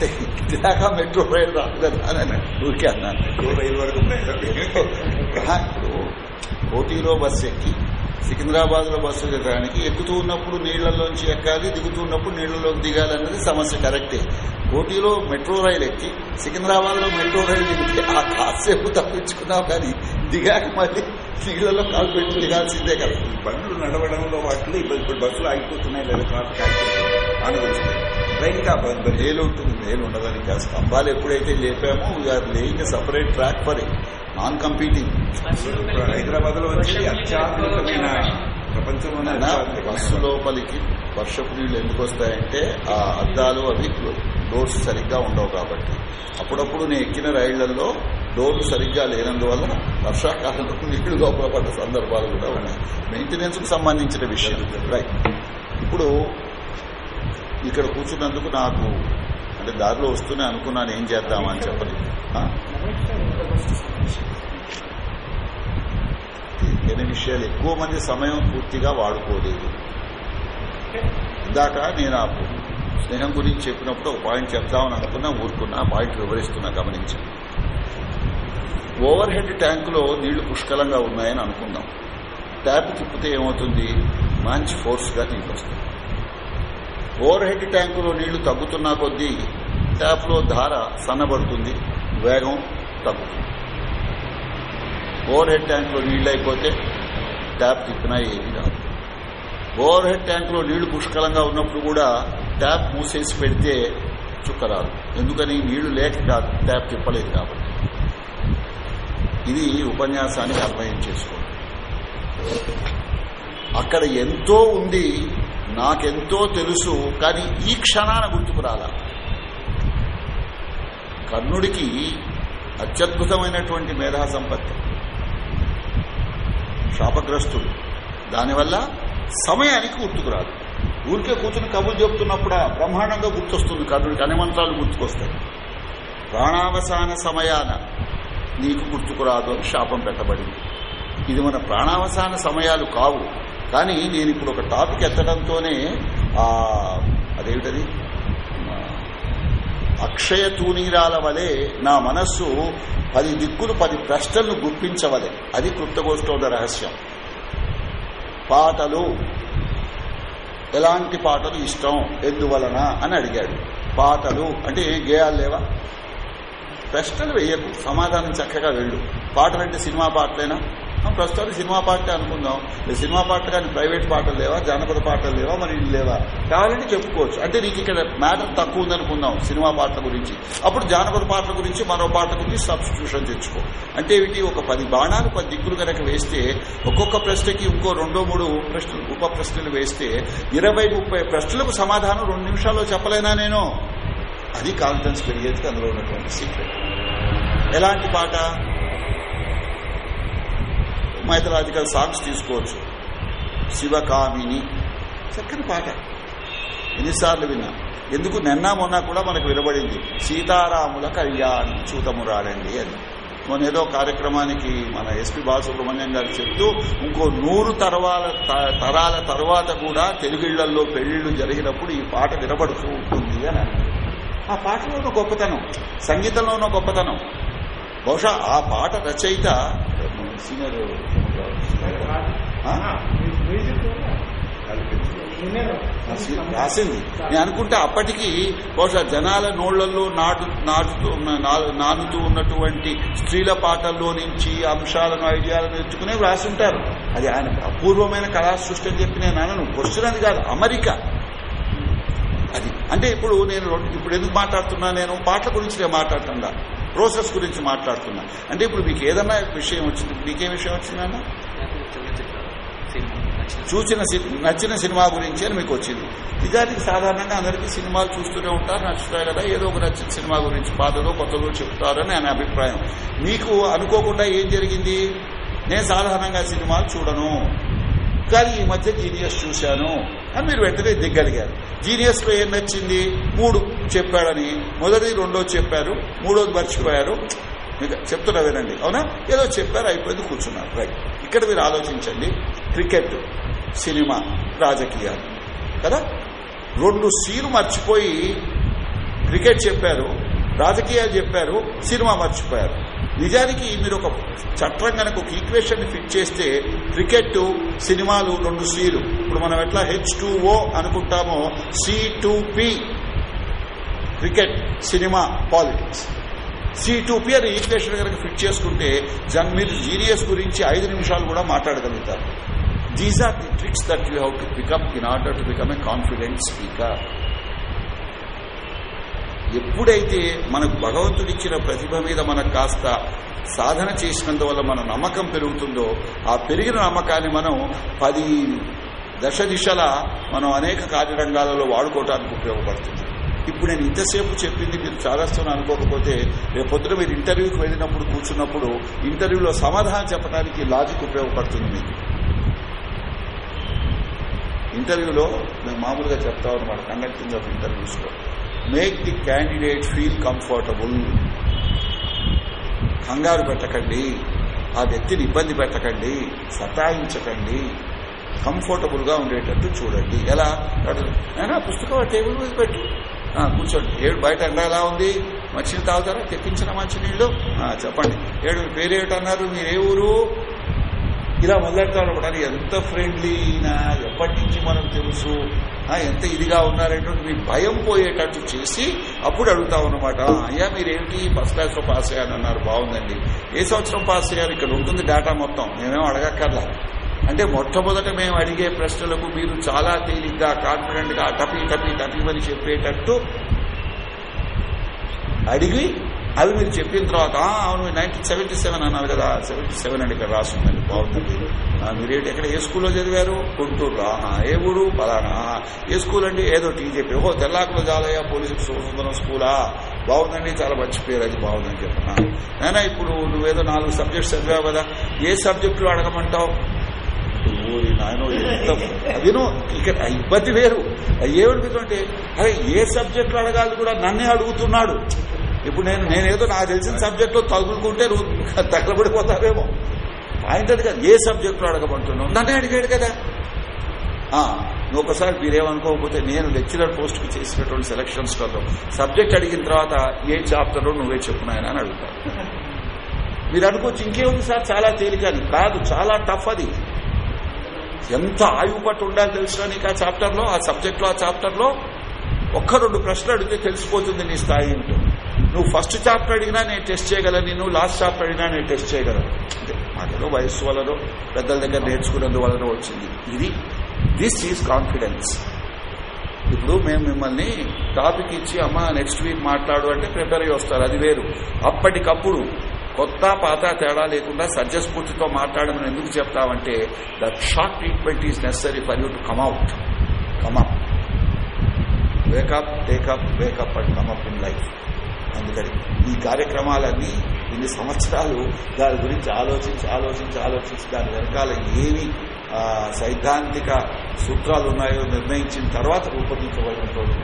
అంటే ఇంటి దాకా మెట్రో రైలు రాదు కదా అని ఊరికే అన్నాను మెట్రో రైలు వరకు ఇప్పుడు కోటిలో బస్సు ఎక్కి సికింద్రాబాద్లో బస్సు ఎక్కడానికి ఎక్కుతూ ఉన్నప్పుడు నీళ్ళలోంచి ఎక్కాలి దిగుతూ ఉన్నప్పుడు నీళ్ళలోకి దిగాలి అన్నది సమస్య కరెక్టే. కోటిలో మెట్రో రైలు ఎక్కి సికింద్రాబాద్లో మెట్రో రైలు దిగితే ఆ కాసేపు తప్పించుకున్నావు కానీ దిగాక మళ్ళీ నీళ్ళలో కాలు పెట్టి దిగాల్సిందే కదా. బండ్లు నడవడంలో వాటిలో ఇప్పుడు ఇప్పుడు బస్సులు ఆగిపోతున్నాయి లేదా ట్రాఫిక్ ఆగిపోతున్నాయి. ట్రైన్ కా మేలు ఉంటుంది మేలు ఉండదని ఇంకా స్తంభాలు ఎప్పుడైతే లేపామో we are laying separate track for non competing హైదరాబాద్లో వచ్చి అత్యాధునికమైన ప్రపంచంలోనే బస్సు లోపలికి వర్షపు నీళ్ళు ఎందుకు వస్తాయంటే ఆ అద్దాలు అవి డోర్స్ సరిగ్గా ఉండవు కాబట్టి. అప్పుడప్పుడు నేను ఎక్కిన రైళ్ళలో డోర్లు సరిగ్గా లేనందువల్ల వర్షాకాలంలో నీళ్ళు లోపల పడ్డ సందర్భాలు కూడా ఉన్నాయి. మెయింటెనెన్స్కు సంబంధించిన విషయం. రైట్ ఇప్పుడు ఇక్కడ కూర్చున్నందుకు నాకు అంటే దారిలో వస్తూనే అనుకున్నాను ఏం చేద్దామని చెప్పని. ఎన్ని విషయాలు ఎక్కువ మంది సమయం పూర్తిగా వాడుకోలేదు. ఇందాక నేను ఆ స్నేహం గురించి చెప్పినప్పుడు ఒక పాయింట్ చెప్తామని అనుకున్నా ఊరుకున్నా ఆ పాయింట్ వివరిస్తున్నా గమనించండి. ఓవర్ హెడ్ ట్యాంకులో నీళ్ళు పుష్కలంగా ఉన్నాయని అనుకుందాం ట్యాప్ తిప్పితే ఏమవుతుంది? మంచి ఫోర్స్గా నీళ్ళు వస్తుంది ఓవర్ హెడ్ ట్యాంకులో నీళ్ళు తగ్గుతున్న కొద్దీ ట్యాప్లో ధార సన్నబడుతుంది వేగం తగ్గుతుంది. ఓవర్ హెడ్ ట్యాంకులో నీళ్ళు అయిపోతే ట్యాప్ తిప్పినా ఏమీ రాదు. ఓవర్ హెడ్ ట్యాంకులో నీళ్ళు పుష్కలంగా ఉన్నప్పుడు కూడా ట్యాప్ మూసేసి పెడితే చుక్క రాదు ఎందుకని? నీళ్ళు లేక ట్యాప్ తిప్పలేదు కాబట్టి. ఇది ఉపన్యాసానికి అన్వయం చేసుకోండి. అక్కడ ఎంతో ఉంది నాకెంతో తెలుసు కానీ ఈ క్షణాన గుర్తుకురాల కర్ణుడికి అత్యద్భుతమైనటువంటి మేధా సంపత్తి శాపగ్రస్తుడు. దానివల్ల సమయానికి గుర్తుకురాదు ఊరికే కూర్చుని కబులు చెబుతున్నప్పుడు బ్రహ్మాండంగా గుర్తొస్తుంది కర్ణుడికి. అనే మంత్రాలు గుర్తుకొస్తాయి. ప్రాణావసాన సమయాన నీకు గుర్తుకురాదు అని శాపం పెట్టబడింది. ఇది మన ప్రాణావసాన సమయాలు కావు. కానీ నేను ఇప్పుడు ఒక టాపిక్ ఎత్తడంతోనే అదేమిటది? అక్షయ తూనీరాల వలె నా మనస్సు పది దిక్కులు పది ప్రశ్నలను గుప్పించవలే. అది కృప్తగోష్ఠోద రహస్యం. పాటలు. ఎలాంటి పాటలు ఇష్టం? ఎందువలన? అని అడిగాడు. పాటలు అంటే ఏ గేయాలు లేవా? ప్రశ్నలు వేయకు. సమాధానం చక్కగా వెళ్ళు పాటలు అంటే సినిమా పాటలేనా? ప్రస్తుతానికి సినిమా పాటే అనుకుందాం. సినిమా పాటలు కానీ ప్రైవేట్ పాటలు లేవా? జానపద పాటలు లేవా? మరి లేవా? కావాలంటే చెప్పుకోవచ్చు. అంటే నీకు ఇక్కడ మ్యాటర్ తక్కువ ఉందనుకుందాం సినిమా పాటల గురించి. అప్పుడు జానపద పాటల గురించి మరో పాట గురించి సబ్స్టిట్యూషన్ తెచ్చుకో. అంటే ఏమిటి ఒక పది బాణాలు పది దిక్కులు కనుక వేస్తే ఒక్కొక్క ప్రశ్నకి ఇంకో రెండో మూడు ప్రశ్నలు ఉప ప్రశ్నలు వేస్తే ఇరవై ముప్పై ప్రశ్నలకు సమాధానం రెండు నిమిషాల్లో చెప్పలేనా నేను? అది కాన్ఫిడెన్స్ పెరిగేది అందులో ఉన్నటువంటి సీక్రెట్ ఎలాంటి పాట? మైథలాజికల్ సాంగ్స్ తీసుకోవచ్చు. శివకామిని. చక్కని పాట. ఎన్నిసార్లు విన్నా. ఎందుకు నిన్న మొన్న కూడా మనకు వినబడింది. సీతారాముల కళ్యాణం చూతమురాడండి అని. మొన్న ఏదో కార్యక్రమానికి మన ఎస్పీ బాలసుబ్రహ్మణ్యం గారు చెప్తూ ఇంకో నూరు తరవాల త- తరాల తర్వాత కూడా తెలుగిళ్ళలో పెళ్ళిళ్ళు జరిగినప్పుడు ఈ పాట వినబడుతూ ఉంటుంది అని ఆ పాటలో ఉన్న గొప్పతనం సంగీతంలో ఉన్న గొప్పతనం. బహుశా ఆ పాట రచయిత సీనియర్ రాసింది. నేను అనుకుంటే అప్పటికి బహుశా జనాల నోళ్ళలో నాటు నాటుతూ ఉన్న- నా- నానుతూ ఉన్నటువంటి స్త్రీల పాటల్లో నుంచి అంశాలను ఐడియాలను ఎత్తుకునే రాసుంటారు అది ఆయన అపూర్వమైన కళా సృష్టి అని చెప్పి నేను అనను. క్వశ్చన్ అది కాదు అమెరిక. అది. అంటే ఇప్పుడు నేను రెండు- ఇప్పుడు ఎందుకు మాట్లాడుతున్నా నేను? పాటల గురించి నేను మాట్లాడుతున్నా. ప్రోసెస్ గురించి మాట్లాడుతున్నా. అంటే ఇప్పుడు మీకు ఏదన్నా విషయం వచ్చింది మీకే విషయం వచ్చిందన్న చూసిన నచ్చిన సినిమా గురించి అని మీకు వచ్చింది. నిజానికి సాధారణంగా అందరికీ సినిమాలు చూస్తూనే ఉంటారు నచ్చుతాయి కదా. ఏదో ఒక నచ్చిన సినిమా గురించి పాతలో కొత్తదో చెప్తారని ఆయన అభిప్రాయం. మీకు అనుకోకుండా ఏం జరిగింది? నేను సాధారణంగా సినిమాలు చూడను. కానీ ఈ మధ్య జీనియస్ చూశాను అని మీరు వెంటనే దిగ్గలిగారు జీనియస్లో ఏం నచ్చింది? మూడు చెప్పాడని. మొదటి రెండో చెప్పారు. మూడోది మర్చిపోయారు. మీకు చెప్తున్నా వినండి. అవునా? ఏదో చెప్పారు అయిపోయింది కూర్చున్నారు. రైట్. ఇక్కడ మీరు ఆలోచించండి. క్రికెట్ సినిమా రాజకీయాలు. కదా? రెండు సీలు మర్చిపోయి క్రికెట్ చెప్పారు రాజకీయాలు చెప్పారు సినిమా మర్చిపోయారు. నిజానికి మీరు ఒక చట్టం కనుక ఒక ఈక్వేషన్ ఫిట్ చేస్తే క్రికెట్ సినిమాలు రెండు సీలు ఇప్పుడు మనం ఎట్లా హెచ్ ఓ అనుకుంటామో C cricket cinema politics. C to P అని ఈక్వేషన్ కనుక ఫిట్ చేసుకుంటే జన్ మీరు జీనియస్ గురించి ఐదు నిమిషాలు కూడా మాట్లాడగలుగుతారు. These are the tricks that you have to pick up in order to become a confident speaker. ఎప్పుడైతే మనకు భగవంతుడిచ్చిన ప్రతిభ మీద మనకు కాస్త సాధన చేసినందువల్ల మన నమ్మకం పెరుగుతుందో ఆ పెరిగిన నమ్మకాన్ని మనం పది దశ దిశల మనం అనేక కార్యరంగాలలో వాడుకోవటానికి ఉపయోగపడుతుంది ఇప్పుడు నేను ఇంతసేపు చెప్పింది మీరు చాలాస్తున్నా అనుకోకపోతే రేపొద్దున మీరు ఇంటర్వ్యూకి వెళ్ళినప్పుడు కూర్చున్నప్పుడు ఇంటర్వ్యూలో సమాధానం చెప్పడానికి లాజిక్ ఉపయోగపడుతుంది మీకు ఇంటర్వ్యూలో మేము మామూలుగా చెప్తా అనమాట conducting of ఇంటర్వ్యూస్లో make the candidate feel comfortable కంగారు పెట్టకండి. ఆ వ్యక్తిని ఇబ్బంది పెట్టకండి. సతాయించకండి. కంఫర్టబుల్గా ఉండేటట్టు చూడండి. ఎలా? అయినా పుస్తకం టేబుల్ మీద పెట్టు. కూర్చోండి. ఏడు బయట ఎండ ఎలా ఉంది? మంచినీళ్ళు తాగుతారా? తెప్పించిన మంచినీళ్ళు? ఆ, చెప్పండి. ఏడు పేరేటన్నారు మీరు ఏ ఊరు? ఇలా మొదలెట్టాలి కూడా ఎంత ఫ్రెండ్లీనా ఎప్పటి నుంచి మనకు తెలుసు? ఎంత ఇదిగా ఉన్నారంటే మీ భయం పోయేటట్టు చేసి అప్పుడు అడుగుతాం అనమాట అయ్యా మీరేమిటి ఫస్ట్ క్లాస్లో పాస్ అయ్యాను అన్నారు. బాగుందండి. ఏ సంవత్సరం పాస్ అయ్యారు? ఇక్కడ ఉంటుంది డేటా మొత్తం. మేమేం అడగక్కర్లా. అంటే మొట్టమొదట మేము అడిగే ప్రశ్నలకు మీరు చాలా తేలిగ్గా కాన్ఫిడెంట్గా టపీ టపీ అని చెప్పేటట్టు అడిగి అవి మీరు చెప్పిన తర్వాత అవును నైన్టీన్ సెవెంటీ సెవెన్ అన్నారు కదా సెవెంటీ సెవెన్ అని ఇక్కడ రాస్తుందండి బాగుందండి "ఆ, మీరేంటి ఎక్కడ ఏ స్కూల్లో చదివారు? గుంటూరులో ఏ ఊరు? పలానా. ఏ స్కూల్ అండి? ఏదో టీజేపీ. ఓహో తెల్లాకులో జాలయ్య పోలీసు సుందరం స్కూలా? బాగుందండి చాలా మంచి పేరు అది బాగుందని చెప్పిన? నేనా ఇప్పుడు నువ్వేదో నాలుగు సబ్జెక్ట్స్ చదివావు కదా ఏ సబ్జెక్టులు అడగమంటావు? ఓరి నాయనో అదిను ఇక్కడ ఆ ఇబ్బంది వేరు. ఏమనిపిస్తుంటే అరే ఏ సబ్జెక్టులు అడగాలి కూడా నన్నే అడుగుతున్నాడు. ఇప్పుడు నేను నేనేదో నాకు తెలిసిన సబ్జెక్టులో తగులుకుంటే నువ్వు తగలబడిపోతావేమో. పాయింట్ అది కాదు ఏ సబ్జెక్టులో అడగబడుతున్నావు నన్నే అడిగాడు కదా. నువ్వు ఒకసారి మీరేమనుకోకపోతే నేను లెక్చరర్ పోస్ట్కి చేసినటువంటి సెలక్షన్స్లలో సబ్జెక్ట్ అడిగిన తర్వాత ఏ చాప్టర్లో నువ్వే చెప్పున్నాయని అని అడుగుతాను మీరు అనుకోవచ్చు ఇంకేముంది సార్? చాలా తేలిక అని. కాదు చాలా టఫ్ అది. ఎంత ఆయువు పట్టు ఉండాలి తెలుసుకోని నీకు ఆ చాప్టర్లో ఆ సబ్జెక్ట్లో ఆ చాప్టర్లో ఒక్క రెండు ప్రశ్నలు అడిగితే తెలిసిపోతుంది నీ స్థాయి ఏంటో. నువ్వు ఫస్ట్ చాప్టర్ అడిగినా నేను టెస్ట్ చేయగలను నువ్వు లాస్ట్ చాప్టర్ అడిగినా నేను టెస్ట్ చేయగలను. అంటే మాటలో వయస్సు వలనో పెద్దల దగ్గర నేర్చుకున్నందువలన వచ్చింది. ఇది దిస్ ఈజ్ కాన్ఫిడెన్స్ ఇప్పుడు మేము మిమ్మల్ని టాపిక్ ఇచ్చి అమ్మ నెక్స్ట్ వీక్ మాట్లాడు అంటే ప్రిపేర్ అయ్యి వస్తారు. అది వేరు. అప్పటికప్పుడు కొత్త పాత తేడా లేకుండా సజ్జస్ఫూర్తితో మాట్లాడమని ఎందుకు చెప్తామంటే that short treatment is necessary for you to come at come up wake up take up wake up and come up in life అందుకని ఈ కార్యక్రమాలన్నీ ఇన్ని సంవత్సరాలు దాని గురించి ఆలోచించి ఆలోచించి ఆలోచించి దాని వెనకాల ఏమి సైద్ధాంతిక సూత్రాలు ఉన్నాయో నిర్ణయించిన తర్వాత రూపొందించబడినటువంటి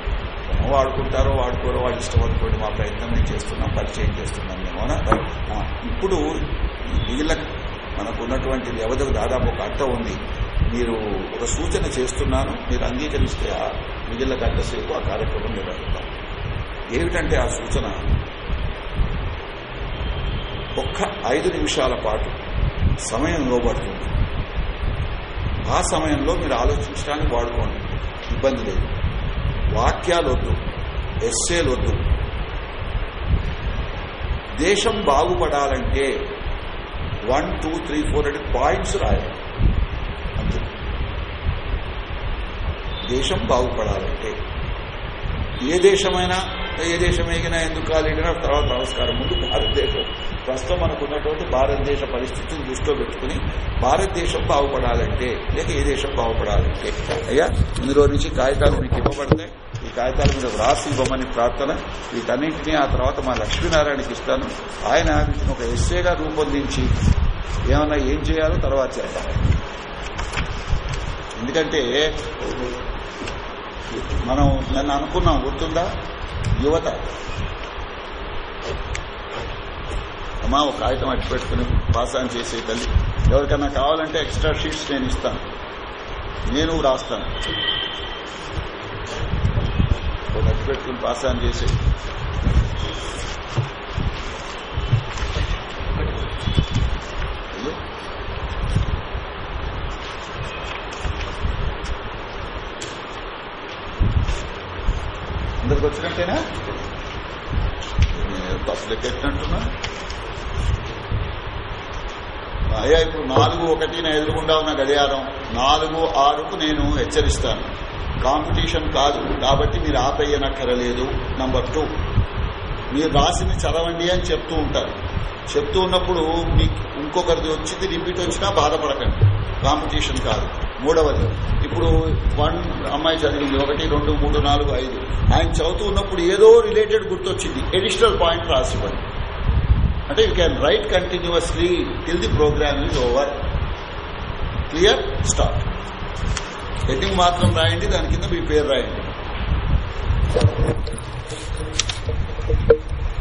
వాడుకుంటారో వాడుకోరో వాళ్ళు ఇష్టం అనుకోండి మా ప్రయత్నం మేము చేస్తున్నాం పరిచయం చేస్తున్నాం మేము ఇప్పుడు మిగిలిన మనకు ఉన్నటువంటి వ్యవధికి దాదాపు ఒక అర్థం ఉంది. మీరు ఒక సూచన చేస్తున్నాను మీరు అంగీకరిస్తే ఆ మిగిలిన గంట సేపు ఆ కార్యక్రమం నిర్వహిద్దాం ఏమిటంటే ఆ సూచన? ఒక్క ఐదు నిమిషాల పాటు సమయం లోబడుతుంది ఆ సమయంలో మీరు ఆలోచించడానికి వాడుకోండి. ఇబ్బంది లేదు. వాక్యాలు వద్దు. ఎస్సేలు వద్దు. దేశం బాగుపడాలంటే వన్ టూ త్రీ ఫోర్ అంటే పాయింట్స్ రాయాలి. అంతే. దేశం బాగుపడాలంటే ఏ దేశమైనా ఏ దేశం ఎందుకు కాలేడినా తర్వాత నమస్కారం ముందు భారతదేశం. ప్రస్తుతం మనకు ఉన్నటువంటి భారతదేశ పరిస్థితిని దృష్టిలో పెట్టుకుని భారతదేశం బాగుపడాలంటే లేక ఏ దేశం బాగుపడాలంటే. అయ్యా ఇందులో నుంచి కాగితాలు మీకు ఇవ్వబడతాయి. ఈ కాగితాల మీద వ్రాసి ఇవ్వమని ప్రార్థన. వీటన్నింటినీ ఆ తర్వాత మా లక్ష్మీనారాయణకి ఇస్తాను. ఆయన వీటిని ఒక ఎస్సేగా రూపొందించి ఏమన్నా ఏం చేయాలో తర్వాత చేస్తాను ఎందుకంటే మనం నన్ను అనుకున్నాం గుర్తుందా? యువత. అమ్మా ఒక కాగితం అట్టి పెట్టుకుని పాస్ ఆన్ చేసే తల్లి. ఎవరికన్నా కావాలంటే ఎక్స్ట్రా షీట్స్ నేను ఇస్తాను. నేను రాస్తాను. ఒక అట్టి పెట్టుకుని పాస్ ఆన్ చేసే అందరికి వచ్చినట్టేనా? తప్పు లెక్కెట్టినట్టున్నా అయ్యా ఇప్పుడు నాలుగు ఒకటి నేను ఎదురుగుండా ఉన్న గడియారం నాలుగు ఆరుకు నేను హెచ్చరిస్తాను. కాంపిటీషన్ కాదు కాబట్టి మీరు ఆపేయనక్కరలేదు. నంబర్ టూ మీరు రాసింది చదవండి అని చెప్తూ ఉంటారు. చెప్తూ ఉన్నప్పుడు మీకు ఇంకొకరిది వచ్చింది రిపీట్ వచ్చినా బాధపడకండి. కాంపిటీషన్ కాదు. మూడవది. ఇప్పుడు వన్ అమ్మాయి చదివింది ఒకటి రెండు మూడు నాలుగు ఐదు. ఆయన చదువుతూ ఉన్నప్పుడు ఏదో రిలేటెడ్ గుర్తొచ్చింది. ఎడిషనల్ పాయింట్ రాసివ్వండి. అంటే you can write continuously till the programme is over. Clear? Start. Heading మాత్రం రాయండి దాని కింద మీ పేరు రాయండి.